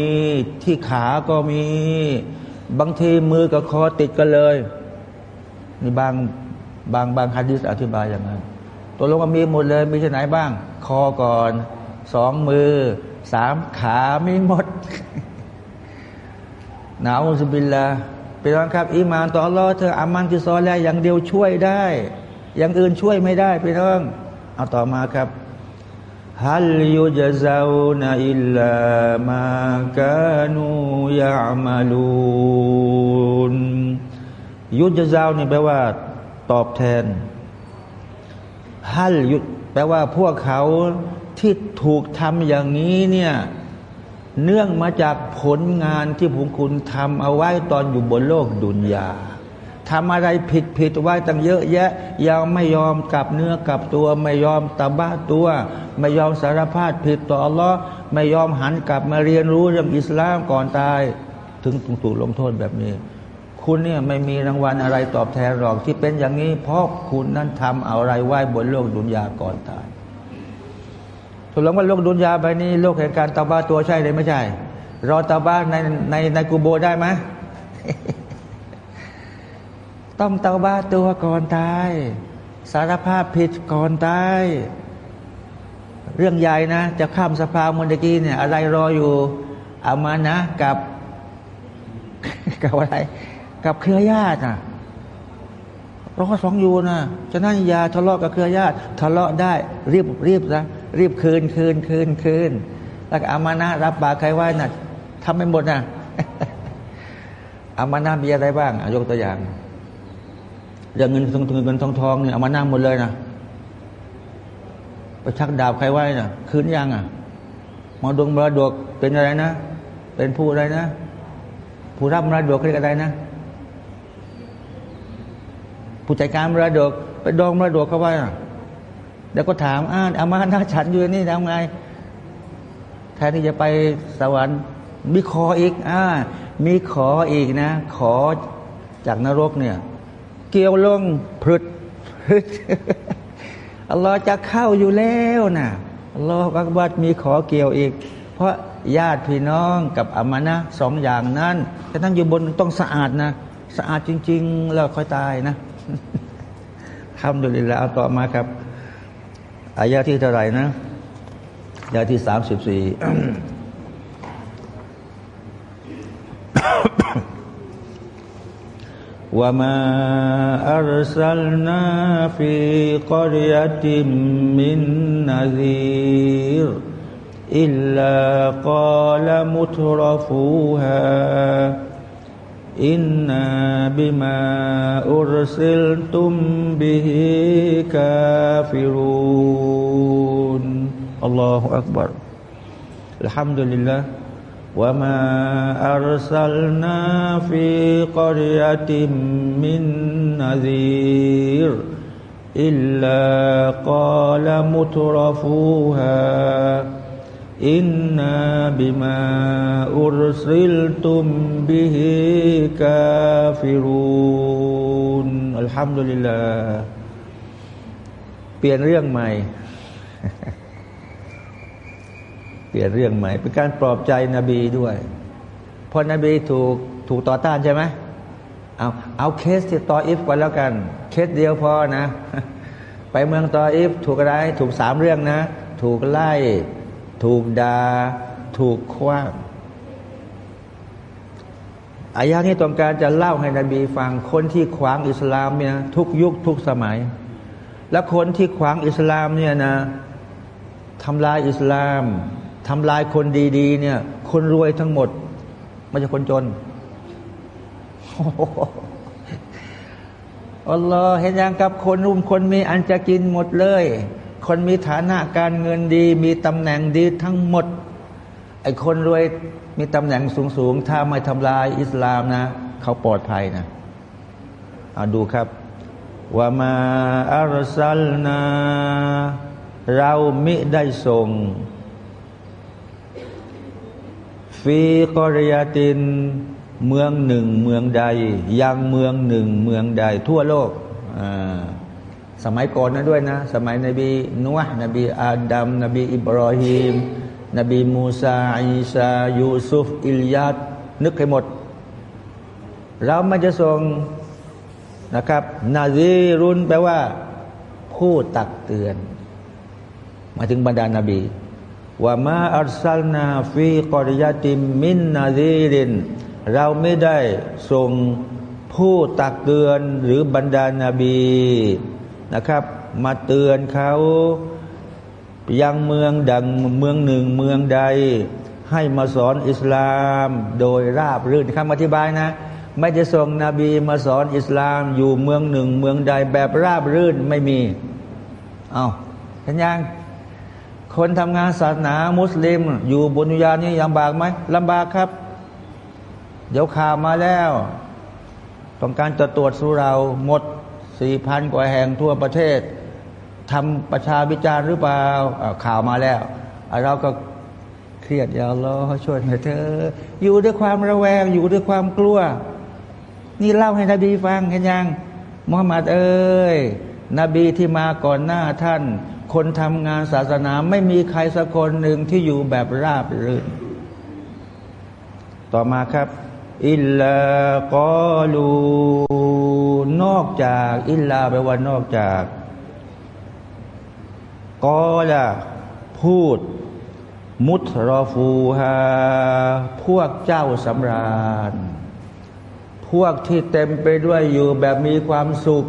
ที่ขาก็มี บางทีมือกับคอติดกันเลยนี่บางบางบางฮะดิษอธิบายอย่างนั้น ตัวลงก็มีหมดเลยมีที่ไหนบ้าง คอก่อนสองมือสามขามีหมดหนาวสุบินละเป็นรองครับอีมานต่อรอเธออามันที่ซอแล้วอย่างเดียวช่วยได้ อย่างอื่นช่วยไม่ได้พี่น้องเอาต่อมาครับฮัลยุจซาวนอิลลามากานูยามาลูนยุจซาวนี่แปลว่า ตอบแทน ฮัลยุแปลว่าพวกเขาที่ถูกทำอย่างนี้เนี่ยเนื่องมาจากผลงานที่ผมคุณทำเอาไว้ตอนอยู่บนโลกดุนยาทำอะไรผิดผิดไว้ตั้งเยอะแยะ ยังไม่ยอมกลับเนื้อกลับตัวไม่ยอมตาบ้าตัว ไม่ยอมสารภาพผิดต่ออัลลอฮ์ไม่ยอมหันกลับมาเรียนรู้เรื่องอิสลามก่อนตาย ถึงถูกลงโทษแบบนี้ คุณเนี่ยไม่มีรางวัลอะไรตอบแทนหรอกที่เป็นอย่างนี้ เพราะคุณนั้นทำอะไรไว้บนโลกดุนยาก่อนตายถูกลงว่าโลกดุนยาไปนี้ โลกแห่งการตาบ้าตัวใช่หรือไม่ใช่ รอตาบ้าในในในกูโบได้ไหมต้องเตาบ้าตัวก่อนตาย สารภาพผิดก่อนตายเรื่องใหญ่นะ จะข้ามสภาเมื่อกี้เนี่ย อะไรรออยู่เอามานะกับกับอะไร กับเครือญาตินะเรอสองอยู่นะฉะนั้นอย่าทะเลาะกับเครือญาติทะเลาะได้รีบรีบนะรีบคืนคืนคืนคืนแล้วอามานะรับปากใครไว้นะ่ะทำไม่หมดนะอามานะมีอะไรบ้างยกตัวอย่างเรื่องเงินทองเงินทองทองเนี่ยเอามานั่งหมดเลยนะไปชักดาบใครไว้นะ่ะ คืนยังอะมาดวงมรดกเป็นอะไรนะ เป็นผู้อะไรนะ ผู้รับมรดกเรียกอะไรนะ ผู้จัดการมรดกไปดองมรดกเขาไว้อะแล้วก็ถามอ่านอามาหน้าฉันอยู่นี่ทำไงแทนที่จะไปสวรรค์มีขออีกอ่ามีขออีกนะ ขอจากนรกเนี่ย เกี่ยวลงพรึดอัลลอฮ์จะเข้าอยู่แล้วนะอัลลอฮ์บักบัดมีขอเกี่ยวอีก เพราะญาติพี่น้องกับอามานะสองอย่างนั้นแต่ทั้งอยู่บนต้องสะอาดนะ สะอาดจริง ๆ แล้วค่อยตายนะ ฮัมดุลิลลาห์ต่อมาครับอายะที่เท่าไหร่นะอายะที่สามสิบสี่ว่ามาอัลสล وما أرسلنا في قرية من รอิลลากาลมุทรฟูฮะ อินนาบิมาอุรซิลตุมบิฮิกาฟิรุนอัลลอฮฺอักบาร์อัลฮัมดุลิลละว่ามาอัลสัลนาฟิกริยติมมินนาซีร إلا قال مترفوها إنا بما أرسلتم به كافرون الحمد لله เปลี่ยนเรื่องใหม่ เปลี่ยนเรื่องใหม่ เป็นการปลอบใจนบีด้วยเพราะนบีถูกถูกต่อต้านใช่ไหมเอาเอาเคสที่ตออิฟก่อนแล้วกัน เคสเดียวพอนะ ไปเมืองตออิฟถูกอะไร ถูกสามเรื่องนะ ถูกไล่ ถูกดา่าถูกคว้างอายานี้ต้องการจะเล่าให้นบีฟังคนที่ขวางอิสลามเนี่ยทุกยุคทุกสมัย และคนที่ขวางอิสลามเนี่ยนะทำลายอิสลามทำลายคนดีๆ เนี่ย คนรวยทั้งหมดไม่ใช่คนจนอัลลอฮ์เห็นอย่างกับคนรุ่มคนมีอันจะกินหมดเลย คนมีฐานะการเงินดี มีตำแหน่งดีทั้งหมด ไอ้คนรวยมีตำแหน่งสูงๆ ถ้าไม่ทำลายอิสลามนะ เขาปลอดภัยนะเอาดูครับว่ามาอัลซัลนาเรามิได้ส่งฟีกอริยตินเมืองหนึ่งเมืองใด ยังเมืองหนึ่งเมืองใดทั่วโลกอ่า สมัยก่อนนั้นด้วยนะ สมัยนบีนัวนบีอาดัมนบีอิบรอฮีมนบีมูซาอิสายูซุฟอิลยัดนึกให้หมด เราไม่จะส่งนะครับ นาซีรุนแปลว่า ผู้ตักเตือน มาถึงบรรดานาบีว่ามาอัลซัลนาฟีกอริยาติมมินนาซีริน เราไม่ได้ส่งผู้ตักเตือนหรือบรรดานาบี นะครับ มาเตือนเขายังเมืองดังเมืองหนึ่งเมืองใด ให้มาสอนอิสลามโดยราบรื่นคำอธิบายนะ ไม่จะส่งนบีมาสอนอิสลามอยู่เมืองหนึ่ง เมืองใดแบบราบรื่นไม่มีเอาเห็นยังคนทำงานศาสนามุสลิม อยู่บนยุยานี้ลำบากไหมลำบากครับ เดี๋ยวข่าวมาแล้ว ต้องการจะตรวจสุเราหมด สี่พันกว่าแห่งทั่วประเทศทำประชาวิจารณ์หรือเปล่าข่าวมาแล้วเราก็เครียดอย่าล้อช่วยเธอ อยู่ด้วยความระแวง อยู่ด้วยความกลัว นี่เล่าให้นบีฟังเห็นยังมุฮัมมัดเอ้ยนบีที่มาก่อนหน้าท่าน คนทำงานศาสนาไม่มีใครสักคนหนึ่งที่อยู่แบบราบรื่น ต่อมาครับ อิลลากอลู นอกจากอิลลาแปลว่านอกจากกอละพูด มุตรอฟูฮาพวกเจ้าสำราญ พวกที่เต็มไปด้วยอยู่แบบมีความสุข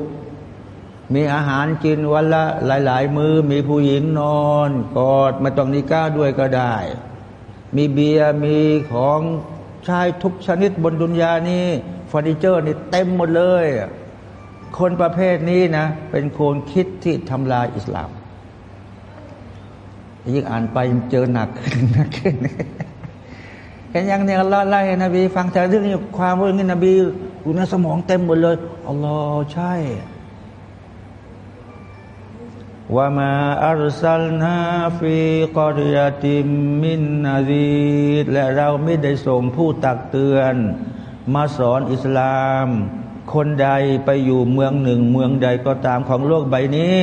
มีอาหารกินวันละหลาย ๆ มือมีผู้หญิงนอน กอดมาต้องนิก้าด้วยก็ได้ มีเบียร์มีของใช้ทุกชนิดบนดุนยานี้เฟอร์นิเจอร์นี่เต็มหมดเลย คนประเภทนี้นะ เป็นคนคิดที่ทำลายอิสลาม ยิ่งอ่านไปเจอหนักขึ้นหนักขึ้นเห็นยังเนี่ยอัลลอฮ์ไล่นบี ฟังแต่เรื่องนี้ความเรื่องนี้นบีอยู่ในสมองเต็มหมดเลยอัลลอฮ์ใช่ว่ามาอัลซัลนาฟีกอริยติมมินนาดีและเราไม่ได้ส่งผู้ตักเตือน มาสอนอิสลาม คนใดไปอยู่เมืองหนึ่ง เมืองใดก็ตามของโลกใบนี้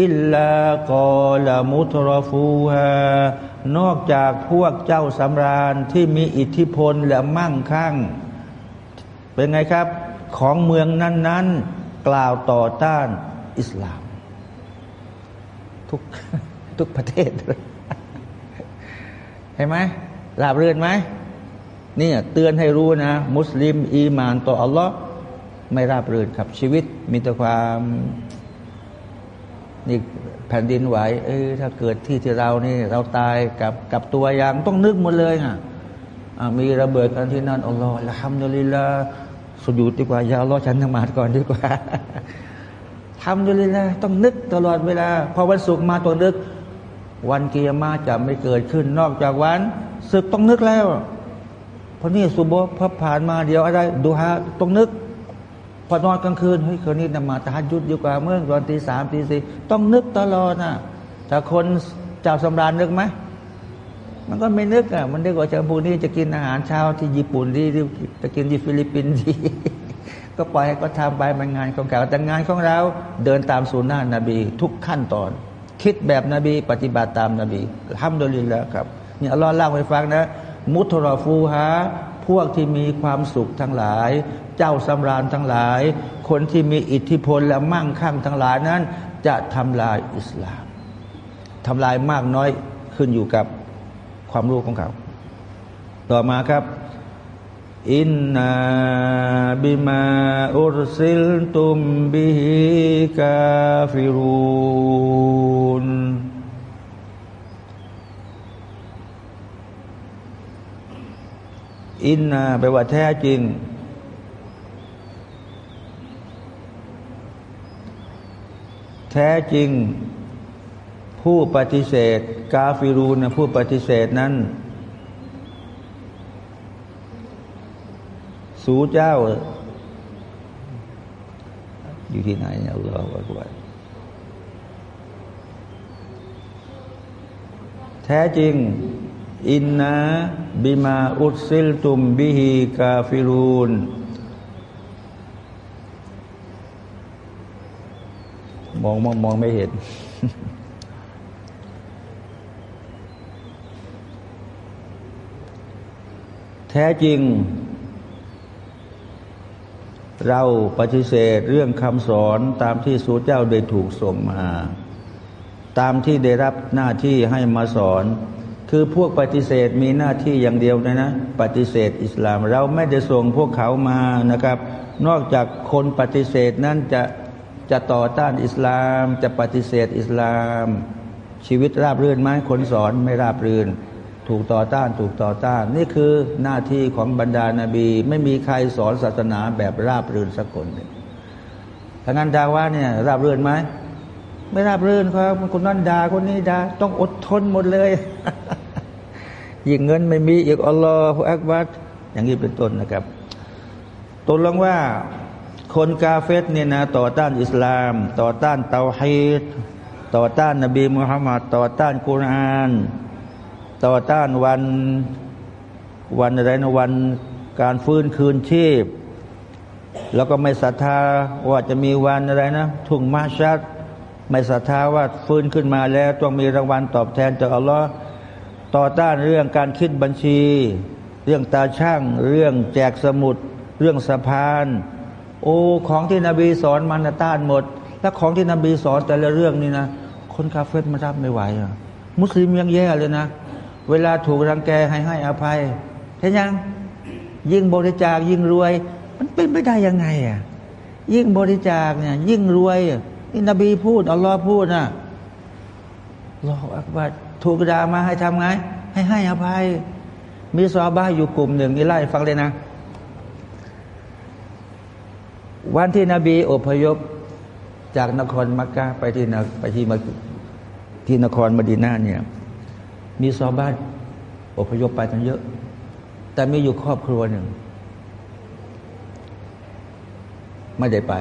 อิลลากอลามุทรฟูฮานอกจากพวกเจ้าสำราญที่มีอิทธิพลและมั่งคั่ง เป็นไงครับ ของเมืองนั้น ๆ กล่าวต่อต้านอิสลาม ทุกทุกประเทศเห็นไหมลาบเรือนไหมนี่เตือนให้รู้นะ มุสลิม อีมานต่ออัลลอฮ์ ไม่ราบรื่นครับ ชีวิตมีแต่ความนี่แผ่นดินไหวเออถ้าเกิดที่ที่เรานี่ เราตายกับกับตัวอย่างต้องนึกหมดเลยอะมีระเบิดกันที่นั่นอัลลอฮ์ละฮัมดุลิลละสุญูดีกว่าอย่าอัลลอฉันนมาดก่อนดีกว่าทำอยู่เลยนะต้องนึกตลอดเวลา พอวันศุกร์มาตัวนึก วันเกียร์มาจะไม่เกิดขึ้นนอกจากวันศึกต้องนึกแล้ว เพราะนี่สุโบพอผ่านมาเดียวอะไรดูฮะต้องนึก พอนอนกลางคืนเฮ้ยคืนนี้นมาซตะฮัดยุดอยู่กว่าเมื่อตอนตีสามตีสี่ต้องนึกตลอดนะถ้าคนเจ้าสำราญนึกไหมมันก็ไม่นึกอะมันนึกว่าจะพรุ่งนี้จะกินอาหารเช้าที่ญี่ปุ่นที่จะกินที่ฟิลิปปินส์ที่ก็ปล่อยให้ก็ทำไปมันงานของเขาแต่งานของเราเดินตามสุนนะนบีทุกขั้นตอน คิดแบบนบี ปฏิบัติตามนบีห้ามโดยลินแล้วครับนี่อัลลอฮ์เล่าให้ฟังนะ มุทรฟูฮะพวกที่มีความสุขทั้งหลาย เจ้าสำราญทั้งหลาย คนที่มีอิทธิพลและมั่งคั่งทั้งหลายนั้น จะทำลายอิสลามทำลายมากน้อยขึ้นอยู่กับความรู้ของเขา ต่อมาครับอินนาบิมาอุรซิลตุมบิฮิกาฟิรูนอินนาแปลว่าแท้จริง แท้จริงผู้ปฏิเสธ กาฟิรูนะผู้ปฏิเสธนั้น สูเจ้า อยู่ที่ไหนเนี่ยالله أكبر แท้จริง إنا بما أرسلتم به كافرون มองมองมองไม่เห็น แท้จริง เราปฏิเสธเรื่องคำสอนตามที่สูเจ้าได้ถูกส่งมา ตามที่ได้รับหน้าที่ให้มาสอน คือพวกปฏิเสธมีหน้าที่อย่างเดียวนะนะ ปฏิเสธอิสลาม เราไม่ได้ส่งพวกเขามานะครับ นอกจากคนปฏิเสธนั้นจะ จะต่อต้านอิสลาม จะปฏิเสธอิสลาม ชีวิตราบรื่นไหมคนสอนไม่ราบรื่น ถูกต่อต้านถูกต่อต้าน นี่คือหน้าที่ของบรรดานาบี ไม่มีใครสอนศาสนาแบบราบรื่นสักคนหนึ่งถ้างั้นดาว่าเนี่ยราบรื่นไหมไม่ราบรื่นครับคนนั้นด่าคนนี้ด่าต้องอดทนหมดเลยยิ่งเงินไม่มีอีกอัลลอฮฺอักบัดอย่างนี้เป็นต้นนะครับตกลงว่า คนกาเฟตเนี่ยนะต่อต้านอิสลาม ต่อต้านเตาฮีดต่อต้านนบีมุฮัมมัดต่อต้านกุรอาน ต่อต้านวันวันอะไรนะวันการฟื้นคืนชีพ แล้วก็ไม่ศรัทธาว่าจะมีวันอะไรนะทุ่งมาชัดไม่ศรัทธาว่าฟื้นขึ้นมาแล้วต้องมีรางวัลตอบแทนจากอัลลอฮ์ต่อต้านเรื่องการคิดบัญชี เรื่องตาช่าง เรื่องแจกสมุด เรื่องสะพาน โอ้ของที่นบีสอนมันต้านหมด แล้วของที่นบีสอนแต่ละเรื่องนี่นะคนคาเฟ่มารับไม่ไหวอะมุสลิมยังแย่เลยนะ เวลาถูกรังแกให้ให้อภัยเห็นยัง ยิ่งบริจาคยิ่งรวย มันเป็นไม่ได้ยังไงอะยิ่งบริจาคเนี่ย ยิ่งรวยนี่นบีพูดอัลลอฮ์พูดนะรออักบัดถูกด่ามาให้ทำไง ให้ให้อภัย มีซอบ้าอยู่กลุ่มหนึ่งนี่ไล่ฟังเลยนะ วันที่นบีอพยพจากนครมักกะไปที่นไปที่มาที่นครมดีนาเนี่ยมีซอบ้านอพยพไปทั้งเยอะ แต่มีอยู่ครอบครัวหนึ่ง ไม่ได้ไป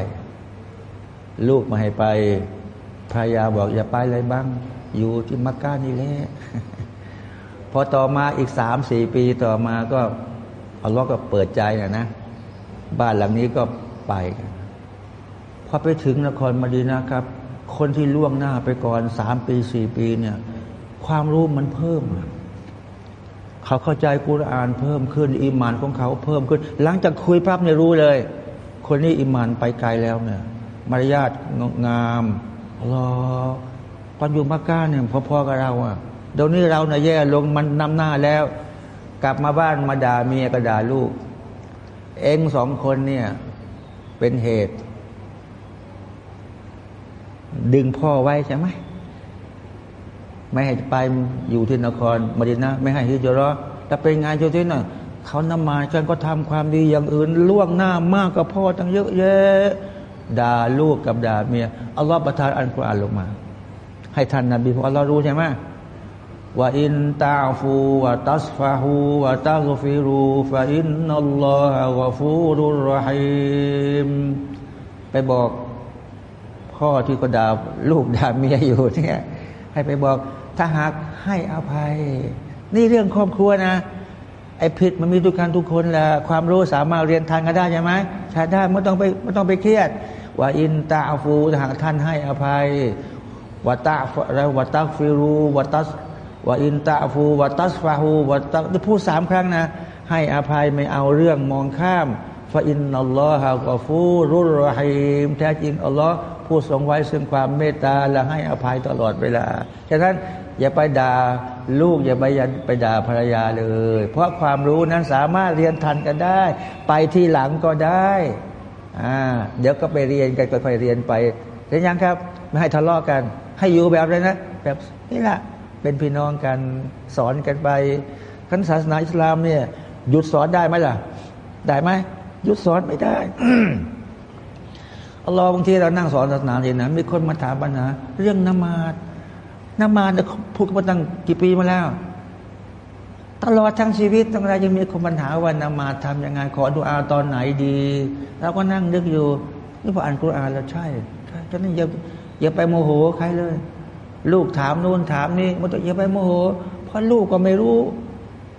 ลูกมาให้ไปภรรยาบอกอย่าไปเลยบ้าง อยู่ที่มักกะนี่แหละพอต่อมาอีกสามสี่ปีต่อมาก็อัลลอฮ์ก็เปิดใจนะนะ บ้านหลังนี้ก็ ไปพอไปถึงนครมดีนะครับ คนที่ล่วงหน้าไปก่อนสามปีสี่ปีเนี่ย ความรู้มันเพิ่ม เขาเข้าใจกุรอานเพิ่มขึ้นอิมานของเขาเพิ่มขึ้น หลังจากคุยปั๊บเนี่ยรู้เลย คนนี้อิมานไปไกลแล้วเนี่ย มารยาทงามรอตอนอยู่มักกะเนี่ยพอๆกับเราอะเดี๋ยวนี้เราเนี่ยแย่ลงมันนำหน้าแล้ว กลับมาบ้านมาด่าเมียก็ด่าลูก เองสองคนเนี่ย เป็นเหตุ ดึงพ่อไว้ใช่ไหมไม่ให้ไปอยู่ที่นครมดินะไม่ให้ฮิจรอแต่เป็นงานโยที่น่ะเขานำมาฉันก็ทำความดีอย่างอื่น ล่วงหน้ามากกว่าพ่อตั้งเยอะแยะด่าลูกกับด่าเมียอัลลอฮฺประทานอัลกุรอานลงมา ให้ท่านนบีอัลลอฮ์รู้ใช่ไหม وإن تعفوا وتصفحوا وتغفروا فإن الله غفور رحيم ไปบอกพ่อที่ก็ด่าลูกด่าเมียอยู่เนี่ยให้ไปบอกถ้าหากให้อภัย นี่เรื่องครอบครัวนะ ไอ้ผิดมันมีทุกการทุกคนแหละความรู้สามารถเรียนทานกันได้ใช่ไหมใช้ได้ไม่ต้องไปไม่ต้องไปเครียด ว่าอินตาฟูถ้าหากท่านให้อภัยวะตาแล้ววะตักฟิรูวะตัส วะอินตาฟูวะตัสฟาหูวะตักพูดสามครั้งนะ ให้อภัยไม่เอาเรื่องมองข้ามฟาอินนัลลอฮะกอฟูรุรรหิมแท้จริงอัลลอฮ์ผู้ทรงไว้ซึ่งความเมตตาและให้อภัยตลอดเวลาฉะนั้นอย่าไปด่าลูกอย่าไปยันไปด่าภรรยาเลย เพราะความรู้นั้นสามารถเรียนทันกันได้ ไปที่หลังก็ได้อ่าเดี๋ยวก็ไปเรียนกันค่อยๆเรียนไปเห็นยังครับ ไม่ให้ทะเลาะกัน ให้อยู่แบบเลยนะ แบบนี่แหละ เป็นพี่น้องกันสอนกันไปขันศาสนาอิสลามเนี่ยหยุดสอนได้ไหมล่ะ ได้ไหมหยุดสอนไม่ได้อัลลอฮ์บางทีเรานั่งสอนศาสนาเนี่ยนะมีคนมาถามปัญหาเรื่องนมาดนมาดเนี่ยพูดกันมาตั้งกี่ปีมาแล้ว ตลอดทั้งชีวิตตั้งแต่ยังมีคนปัญหาว่านมาดทำยังไงขอดูอาตอนไหนดีเราก็นั่งนึกอยู่นี่พออ่านกุรอานแล้วใช่ใช่ฉะนั้นอย่าอย่าไปโมโหใครเลย ลูกถามนู่นถามนี่มันต้องอย่าไปโมโหเพราะลูกก็ไม่รู้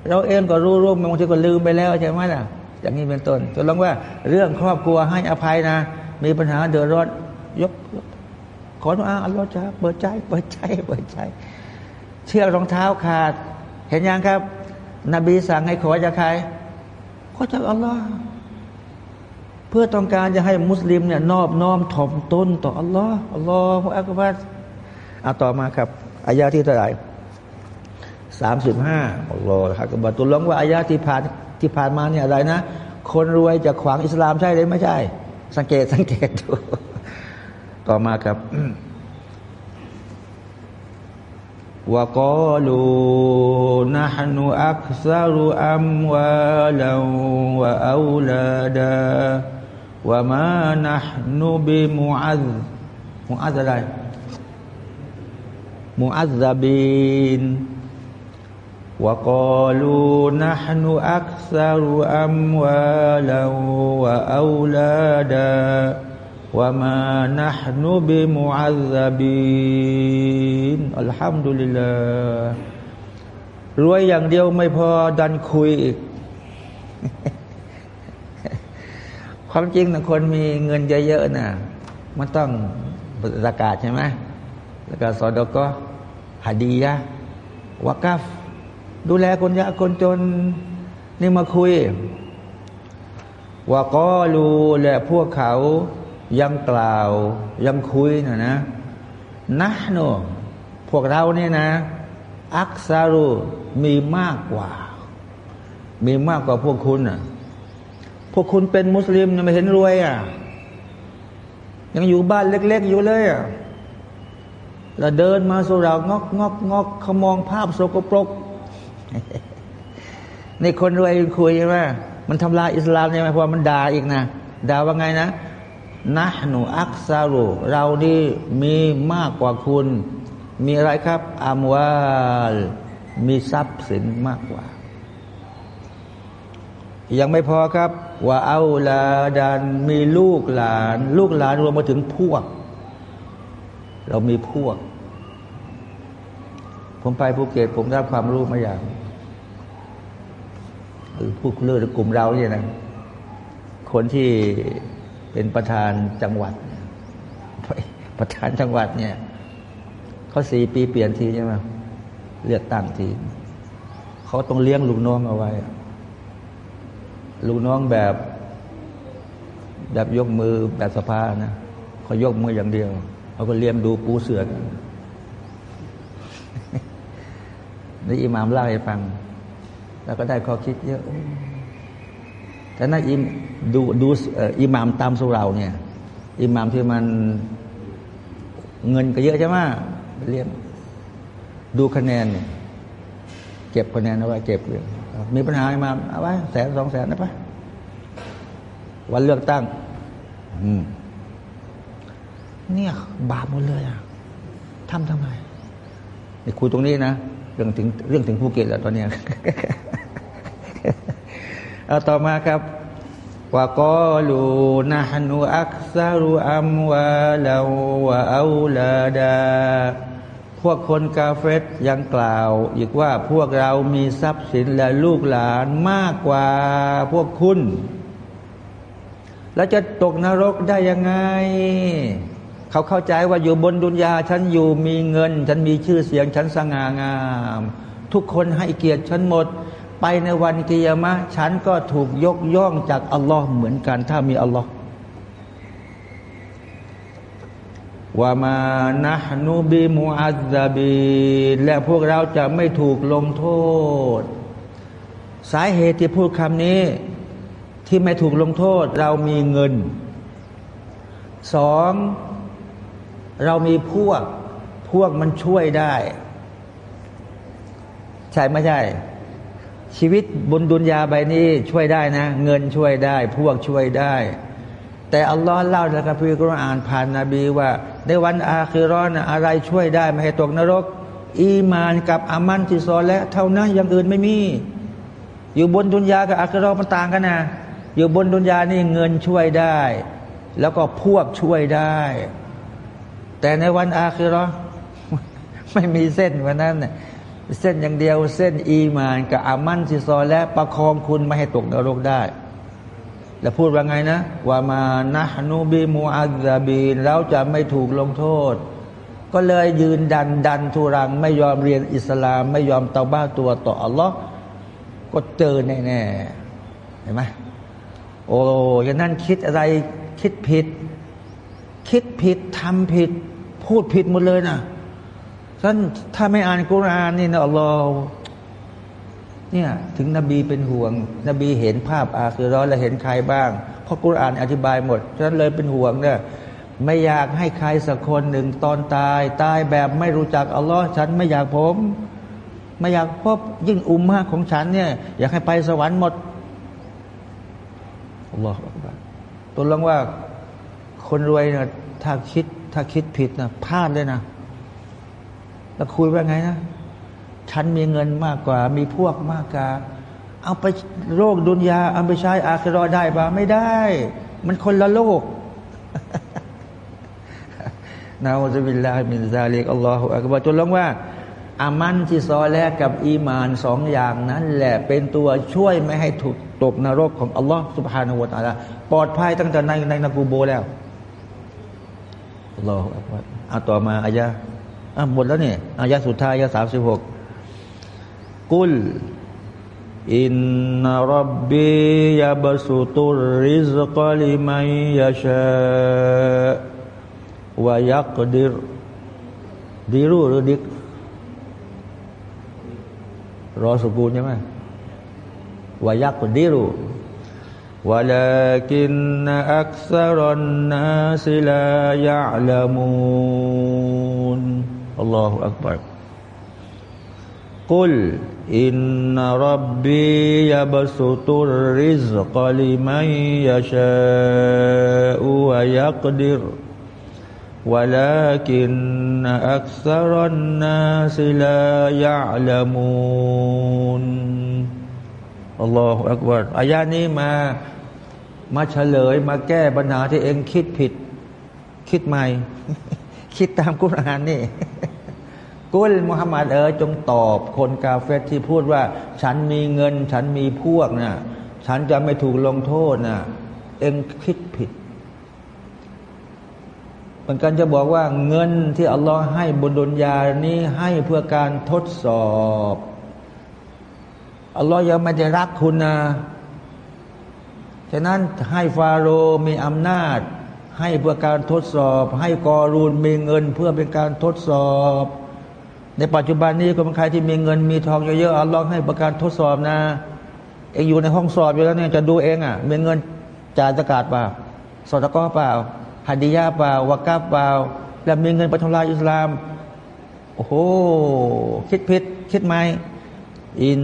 เราเองก็รู้รู้บางทีก็ลืมไปแล้วใช่ไหมล่ะ อย่างนี้เป็นต้นจะลองว่าเรื่องครอบครัวให้อภัยนะ มีปัญหาเดือดร้อนยก ขอดุอาอัลลอฮ์จะเปิดใจเปิดใจเปิดใจ เชือกรองเท้าขาด เห็นยังครับ นบีสั่งให้ขอจากใครขอจากอัลลอฮ์เพื่อต้องการจะให้มุสลิมเนี่ยนอบน้อมถ่อมตนต่ออัลลอฮ์อัลลอฮฺอักบัร เอาต่อมาครับอายาที่เท่าไหร่สามสิบห้าอัลลอฮฺครับบตุลลงว่าอายาที่ผ่านที่ผ่านมาเนี่ยอะไรนะ คนรวยจะขวางอิสลามใช่หรือไม่ใช่ สังเกตสังเกตดูต่อมาครับวกาลูนะฮนุอักซารุอัมวาลาวะอูลาดาวะมานะฮนุบิมุอัซมุอัซอะไร มุอัซซาบีนวกาลูนะฮ์นุอักซารุอัมวาลาวะอูลาดาวะมานะฮ์นุบิมุอัซบีนอัลฮัมดุลิลลารวยอย่างเดียวไม่พอดันคุยอีก ความจริงนะคนมีเงินเยอะๆนะมันต้องประกาศใช่ไหมประกาศสอดก็ ฮดียะวากัฟดูแลคนยากคนจน นี่มาคุยว่าก็รู้และพวกเขายังกล่าวยังคุยนะนะนะโนพวกเราเนี่ยนะ อักซารุมีมากกว่า มีมากกว่าพวกคุณอะพวกคุณเป็นมุสลิมยังไม่เห็นรวยอะยังอยู่บ้านเล็ก ๆ อยู่เลยอะ เราเดินมาสู่เรางอกงอกงอกเขามองภาพโสกปรกในคนรวยคุยใช่ไหมมันทำลายอิสลามใช่ไหมเพราะมันด่าอีกนะด่าว่าไงนะนะหนูอักซารุเรานี่มีมากกว่าคุณ มีอะไรครับอามวาลมีทรัพย์สินมากกว่า ยังไม่พอครับ ว่าเอาลาดันมีลูกหลาน ลูกหลานรวมมาถึงพวก เรามีพวก ผมไปภูเก็ตผมได้ความรู้มาอย่างคือพวกเลือกลุ่มเราเนี่ยนะคนที่เป็นประธานจังหวัด ประธานจังหวัดเนี่ยเขาสี่ปีเปลี่ยนทีใช่ไหมเลือกตั้งทีเขาต้องเลี้ยงลูกน้องเอาไว้ ลูกน้องแบบแบบยกมือแบบสภานะเขายกมืออย่างเดียวเขาก็เลี้ยงดูปูเสือกั นี่อิหมามเล่าให้ฟัง แล้วก็ได้ข้อคิดเยอะแต่นั่นอิมดูดูอิหมามตามสุเราเนี่ยอิหมามที่มันเงินก็เยอะใช่ไหมเรียนดูคะแนนเนี่ยเก็บคะแนนเอาไว้เก็บเลยมีปัญหาอิมามเอาไว้แสนสองแสนนะปะวันเลือกตั้ง อืมเนี่ย บาปหมดเลยอะทำทำไมนี่คุยตรงนี้นะ รื่องถึงเรื่องถึงภูเก็ตแล้วตอนเนี้ยเอาต่อมาครับว่ากอลูนะฮนุอักซารุอัมวาลาวะอูลาดา พวกคนกาเฟตยังกล่าว อีกว่าพวกเรามีทรัพย์สินและลูกหลานมากกว่าพวกคุณ แล้วจะตกนรกได้ยังไง เขาเข้าใจว่าอยู่บนดุนยา ฉันอยู่มีเงิน ฉันมีชื่อเสียง ฉันสง่างาม ทุกคนให้เกียรติฉันหมด ไปในวันกิยามะ ฉันก็ถูกยกย่องจากอัลลอฮ์เหมือนกัน ถ้ามีอัลลอฮ์ว่ามานะนูบิมูอัซาบีและพวกเราจะไม่ถูกลงโทษ สาเหตุที่พูดคำนี้ที่ไม่ถูกลงโทษ เรามีเงินสอง เรามีพวกพวกมันช่วยได้ ใช่ไม่ใช่ ชีวิตบนดุนยาใบนี้ช่วยได้นะ เงินช่วยได้ พวกช่วยได้ แต่อัลลอฮ์เล่าในคัมภีร์กุรอานผ่านนาบีว่า ในวันอาคิรอนอะไรช่วยได้ไม่ให้ตกนรก อีมานกับอามันที่ซอและ เท่านั้นอย่างอื่นไม่มี อยู่บนดุนยากับอาคิรอมันต่างกันนะอยู่บนดุนยานี่เงินช่วยได้ แล้วก็พวกช่วยได้ แต่ในวันอาคิรอไม่มีเส้นวันนั้นน่ะเส้นอย่างเดียวเส้นอีมานกับอามันซิซอและประคองคุณไม่ให้ตกนรกได้ แล้วพูดว่าไงนะว่ามานะฮนูบิมูอัซาบีนเราจะไม่ถูกลงโทษ ก็เลยยืนดันดันทุรัง ไม่ยอมเรียนอิสลาม ไม่ยอมเตาบ้าตัวต่ออัลลอฮ์ก็เจอแน่ๆเห็นไหมโอ้ยนั้นคิดอะไรคิดผิด คิดผิดทำผิด พูดผิดหมดเลยนะท่านถ้าไม่อ่านกุรานนี่นะอัลลอฮ์เนี่ยถึงนบีเป็นห่วง นบีเห็นภาพอาคือร้อนและเห็นใครบ้าง เพราะกุรานอธิบายหมดฉะนั้นเลยเป็นห่วงเนี่ยไม่อยากให้ใครสักคนหนึ่งตอนตาย ตายแบบไม่รู้จักอัลลอฮ์ฉันไม่อยากผม ไม่อยากพบยิ่งอุมมะของฉันเนี่ย อยากให้ไปสวรรค์หมดอัลลอฮ์ตัวลงว่า คนรวยเนี่ยถ้าคิดถ้าคิดผิดนะพลาดเลยนะ แล้วคุยว่าไงนะ ฉันมีเงินมากกว่า มีพวกมากกว่า เอาไปโรคดุนยาเอาไปใช้อาคิรอได้ปะไม่ได้ มันคนละโลกนาอูซุบิลลาฮิมินซาลิกอัลลอฮฺอักบารจนลงว่าอามันที่ซอแลกกับอีมานสองอย่างนั้น แหละเป็นตัวช่วยไม่ให้ถูกตกนรกของอัลลอฮฺสุบฮานาอูตะลาปลอดภัยตั้งแต่ในในนกูโบแล้ว อัลลอฮฺอักบารเอาต่อมาอายะอะหมดแล้วเนี่ยอายะสุดท้ายอายะสามสิบหกกุลอินนรับบียาบสุตุริซกลิมัยยาชาวายักดิรดิรูหรือดิกรอสกุลใช่ไหมวายักดิรู ولكن أكثر الناس لا يعلمون. الله أكبر. قل إن ربي يبسط الرزق لمن يشاء ويقدر. ولكن أكثر الناس لا يعلمون. อัลลอฮฺอักบารอายานี้มามาเฉลยมาแก้ปัญหาที่เองคิดผิด คิดใหม่ คิดตามกุรอานนี่กุลมุฮัมมัดเออจงตอบคนกาเฟตที่พูดว่า ฉันมีเงิน ฉันมีพวกนะ่ะฉันจะไม่ถูกลงโทษนะ่ะเองคิดผิดเหมือนกันจะบอกว่าเงินที่อัลลอฮ์ให้บนดุนยานี้ให้เพื่อการทดสอบ อัลลอฮ์ยังไม่ได้รักคุณนะฉะนั้นให้ฟาโรห์มีอำนาจ ให้เพื่อการทดสอบ ให้กอรูนมีเงินเพื่อเป็นการทดสอบ ในปัจจุบันนี้คนใครที่มีเงินมีทองเยอะๆอัลลอฮ์ให้ประการทดสอบนะ เองอยู่ในห้องสอบอยู่แล้วเนี่ยจะดูเองอะมีเงินจ่ายสกาดเปล่าสอดก้อเปล่าฮัดียาเปล่าวากาเปล่า แล้วมีเงินไปทำลายอิสลาม โอ้โห คิดผิด คิดไหม อิน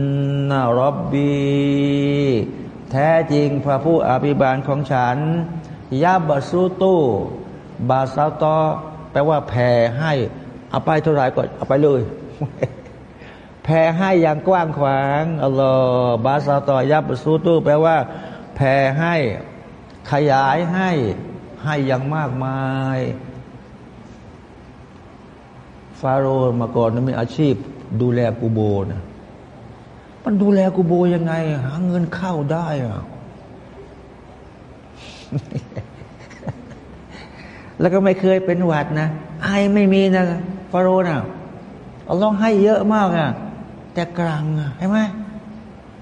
นารบบีแท้จริงพระผู้อภิบาลของฉันยาบาสูตูบาซาตอแปลว่าแผ่ให้เอาไปเท่าไรก็เอาไปเลยแผ่ให้อย่างกว้างขวางอัลลอฮ์บาสาตอยับซูตูแปลว่า แผ่ให้ขยายให้ให้อย่างมากมาย ฟาโรห์มาก่อนมีอาชีพดูแลกูโบนะ มันดูแลกูโบยังไง หาเงินเข้าได้อะแล้วก็ไม่เคยเป็นหวัดนะไอไม่มีนะฟาโรห์นะอัลลอฮ์ให้เยอะมากอะแต่กลางอะใช่ไหม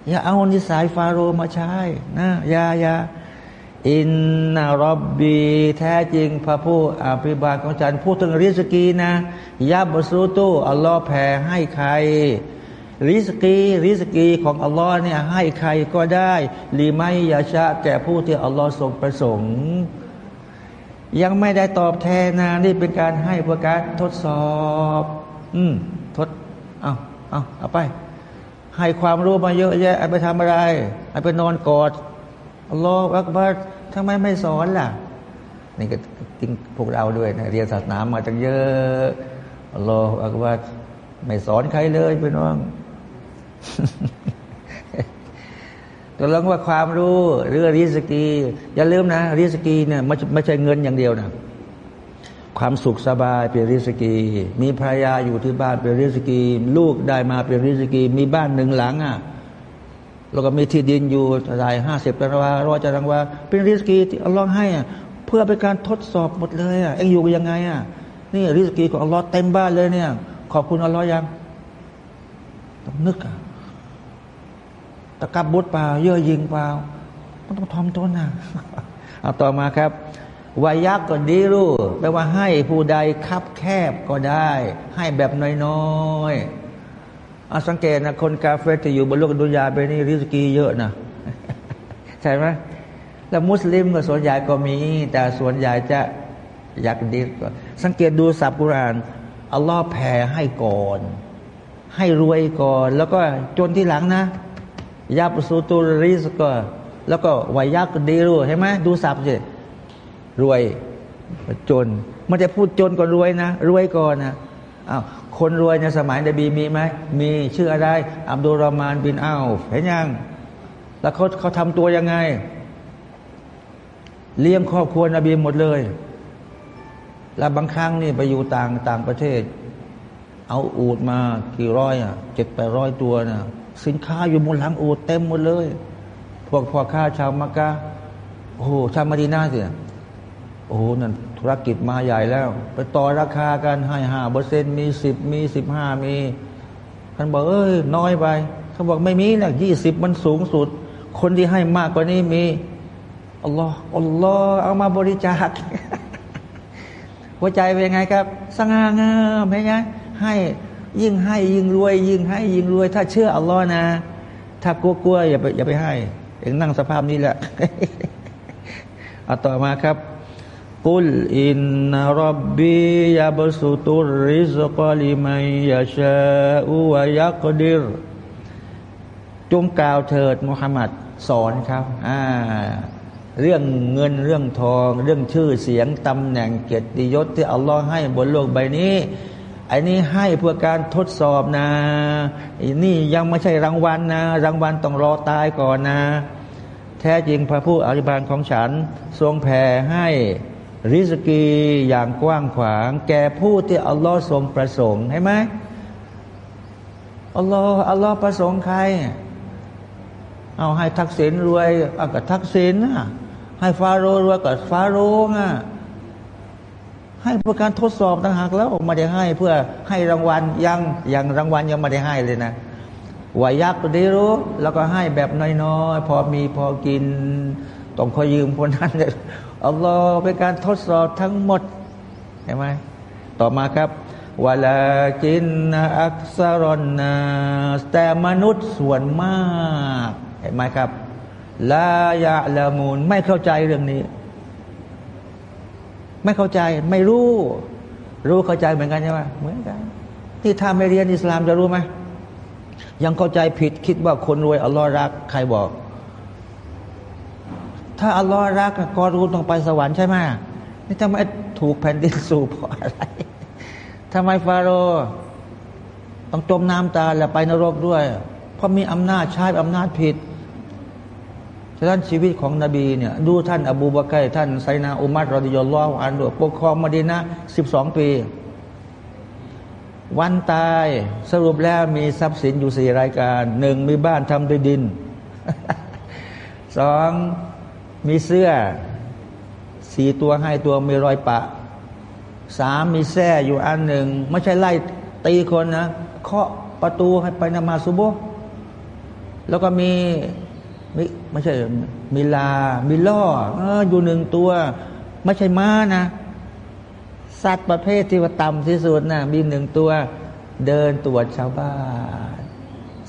อย่าเอานิสัยฟาโรห์มาใช้นะอย่าอย่าอินนารบบีแท้จริงพระผู้อภิบาลของฉันพูดถึงริสกีนะยาบสูตุอัลลอฮ์แผ่ให้ใคร ริสกีริสกีของอัลลอฮ์เนี่ยให้ใครก็ได้ลีไม่ยาชะแก่ผู้ที่อัลลอฮ์ทรงประสงค์ ยังไม่ได้ตอบแทนนะนี่เป็นการให้เพื่อการทดสอบ อืมทดเอาเอาเอาไป ให้ความรู้มาเยอะแยะไปทำอะไรไปนอนกอดอัลลอฮฺอักบัรทำไมไม่สอนล่ะนี่ก็จริงพวกเราด้วยนะเรียนศาสนามาตั้งเยอะอัลลอฮฺอักบัรไม่สอนใครเลยพี่น้อง ตัวลงว่าความรู้เรื่องริสกี อย่าลืมนะ ริสกีเนี่ยไม่ไม่ใช่เงินอย่างเดียวนะความสุขสบายเป็นริสกี มีภรรยาอยู่ที่บ้านเป็นริสกี ลูกได้มาเป็นริสกี มีบ้านหนึ่งหลังอะแล้วก็มีที่ดินอยู่รายห้าสิบตารางวาร้อยตารางวาเป็นริสกีที่อัลลอฮ์ให้อะเพื่อเป็นการทดสอบหมดเลยอะเอ็งอยู่ยังไงอะนี่ริสกีของอัลลอฮ์เต็มบ้านเลยเนี่ย ขอบคุณอัลลอฮ์ยังต้องนึกอะ ตะกับบุตรเปล่า เย่อยิงเปล่ามันต้องทอมต้นนะเอาต่อมาครับวายักก็ดีรู้แปลว่าให้ผู้ใดคับแคบก็ได้ ให้แบบน้อยๆเอาสังเกตนะคนกาเฟตที่อยู่บนโลกดุนยาไปนี่ริสกีเยอะนะใช่ไหมแล้วมุสลิมก็ส่วนใหญ่ก็มี แต่ส่วนใหญ่จะอยากดีก็สังเกตดูสับกุรานอัลลอฮ์แผ่ให้ก่อน ให้รวยก่อน แล้วก็จนที่หลังนะ ยับสูตุริสก็แล้วก็วายักดีรู้เห็นไหมดูสับสิรวยจน มันจะพูดจนก่อนรวยนะ รวยก่อนนะอ้าวคนรวยในสมัยนบีมีไหมมีชื่ออะไร อับดุลรามานบินอ้าวเห็นยัง แล้วเขาเขาทำตัวยังไง เลี้ยงครอบครัวนบีหมดเลย แล้วบางครั้งนี่ไปอยู่ต่างต่างประเทศ เอาอูดมากี่ร้อยอะเจ็ดแปดร้อยตัวนะ สินค้าอยู่บนหลังอูดเต็มหมดเลย พวกพ่อค้าชาวมักกะโอ้โหชาวมาดีนาสิโอ้โหนั่นธุรกิจมาใหญ่แล้ว ไปต่อราคากันให้ห้าเปอร์เซ็นมีสิบมีสิบห้ามีท่านบอกเอ้ยน้อยไปเขาบอกไม่มีนะยี่สิบมันสูงสุด คนที่ให้มากกว่านี้มีอัลลอฮ์อัลลอฮ์เอามาบริจาคหัวใจเป็นยังไงครับ สง่างามเป็นไงให้ ยิ่งให้ยิ่งรวย ยิ่งให้ยิ่งรวย ถ้าเชื่ออัลลอฮ์นะ ถ้ากลัวๆอย่าไปอย่าไปให้เองนั่งสภาพนี้แหละเอาต่อมาครับกุลอินนารบบียาบสุตุริสกลิมัยยาชาอุวยักดิรจงกล่าวเถิดมุฮัมมัดสอนครับอ่าเรื่องเงินเรื่องทอง เรื่องชื่อเสียงตำแหน่งเกียรติยศที่อัลลอฮ์ให้บนโลกใบนี้ อ้นี้ให้เพื่อการทดสอบนะนี่ยังไม่ใช่รางวัลนะ รางวัลต้องรอตายก่อนนะ แท้จริงพระผู้อภิบาลของฉัน ทรงแผ่ให้ริสกีอย่างกว้างขวาง แก่ผู้ที่อัลลอฮ์ทรงประสงค์ใช่ไหมอัลลอฮ์อัลลอฮ์ประสงค์ใคร เอาให้ทักษิณรวยเอากับทักษิณนะให้ฟาโรห์รวยกับฟาโรห์นะ ให้เพื่อการทดสอบต่างหากแล้วไม่ได้ให้เพื่อให้รางวัลยังยังรางวัลยังไม่ได้ให้เลยนะวายักษ์ได้รู้แล้วก็ให้แบบน้อยๆ พอมีพอกิน ต้องคอยยืมคนนั้นเลยอัลลอฮ์เป็นการทดสอบทั้งหมดเห็นไหมต่อมาครับวลากินอักษรอนนาแต่มนุษย์ส่วนมาก เห็นไหมครับลายะละมูลไม่เข้าใจเรื่องนี้ ไม่เข้าใจไม่รู้ รู้เข้าใจเหมือนกันใช่ไหมเหมือนกัน ที่ถ้าไม่เรียนอิสลามจะรู้ไหมยังเข้าใจผิดคิดว่าคนรวยอัลลอฮ์รัก ใครบอก ถ้าอัลลอฮ์รักก็รู้ต้องไปสวรรค์ใช่ไหมนี่ทำไมถูกแผ่นดินสูบเพราะอะไรทำไมฟาโรห์ต้องจมน้ำตาและไปนรกด้วย เพราะมีอำนาจใช้อำนาจผิด ฉะนั้นชีวิตของนบีเนี่ยดูท่านอบูบากรท่านไซนาอุมัดรอดิยลลอฮ์อันดูปกครองมาดีนะสิบสองปี วันตายสรุปแล้วมีทรัพย์สินอยู่สี่รายการหนึ่งมีบ้านทำด้วยดินสองมีเสื้อสี่ตัวให้ตัวมีรอยปะสามมีแส้อยู่อันหนึ่งไม่ใช่ไล่ตีคนนะเคาะประตูให้ไปนมาซุโบฮ์แล้วก็มี มีไม่ใช่มีลามีล่ออออยู่หนึ่งตัว ไม่ใช่ม้านะ สัตว์ประเภทที่ว่าต่ำที่สุดนะมีหนึ่งตัว เดินตรวจชาวบ้าน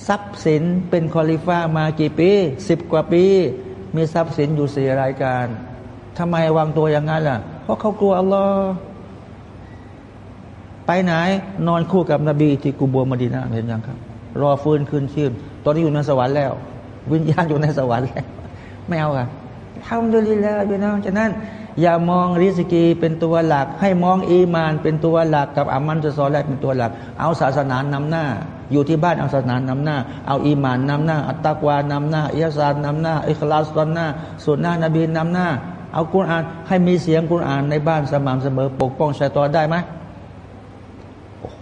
ทรัพย์สินเป็นคอลิฟ้ามากี่ปีสิบกว่าปี มีทรัพย์สินอยู่สี่รายการทำไมวางตัวอย่างนั้นล่ะ เพราะเขากลัวอัลลอฮ์ไปไหน นอนคู่กับนบีที่กูบัวมดีนาเห็นยังครับ รอฟื้นคืนชีพตอนนี้อยู่ในสวรรค์แล้ว วิญญาณอยู่ในสวรรค์แล้วไม่เอาค่ะทำด้วยลีลาพี่น้องฉะนั้น อย่ามองริสกีเป็นตัวหลัก ให้มองอีมาน เป็นตัวหลักกับอามัลที่ซอและห์เป็นตัวหลัก เอาศาสนานำหน้า อยู่ที่บ้านเอาศาสนานำหน้า เอาอีมานนำหน้า อัตตกวานำหน้าอิยาซานนำหน้าอิคลาสตอนหน้าสุนนะนบีนำหน้า เอากุรอานให้มีเสียงกุรอานในบ้านสม่ำเสมอ ปกป้องชัยตอนได้ไหม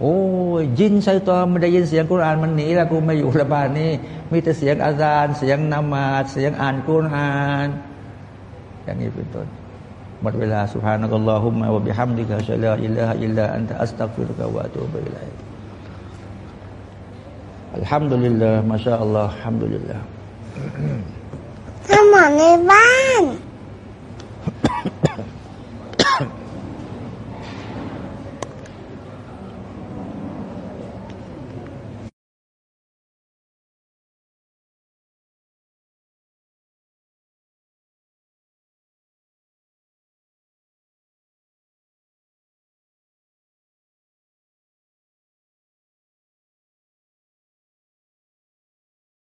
โอ้ยยินใช่ตอนมันได้ยินเสียงกุรานมันหนีแล้วกูไม่อยู่ระบาดนี้ มีแต่เสียงอาจารย์เสียงนามาเสียงอ่านกุรานอย่างนี้เป็นต้นหมดเวลาสุภานะกัลลอฮุมะวะบิฮัมดิกะชะลาอิลลาอิลลาอันตะอัสตักฟิรุกะวะตูบิลัยอัลฮัมดุลิลลาห์มาชาอัลลอฮ์ฮัมดุลิลลาห์ทำหมอในบ้าน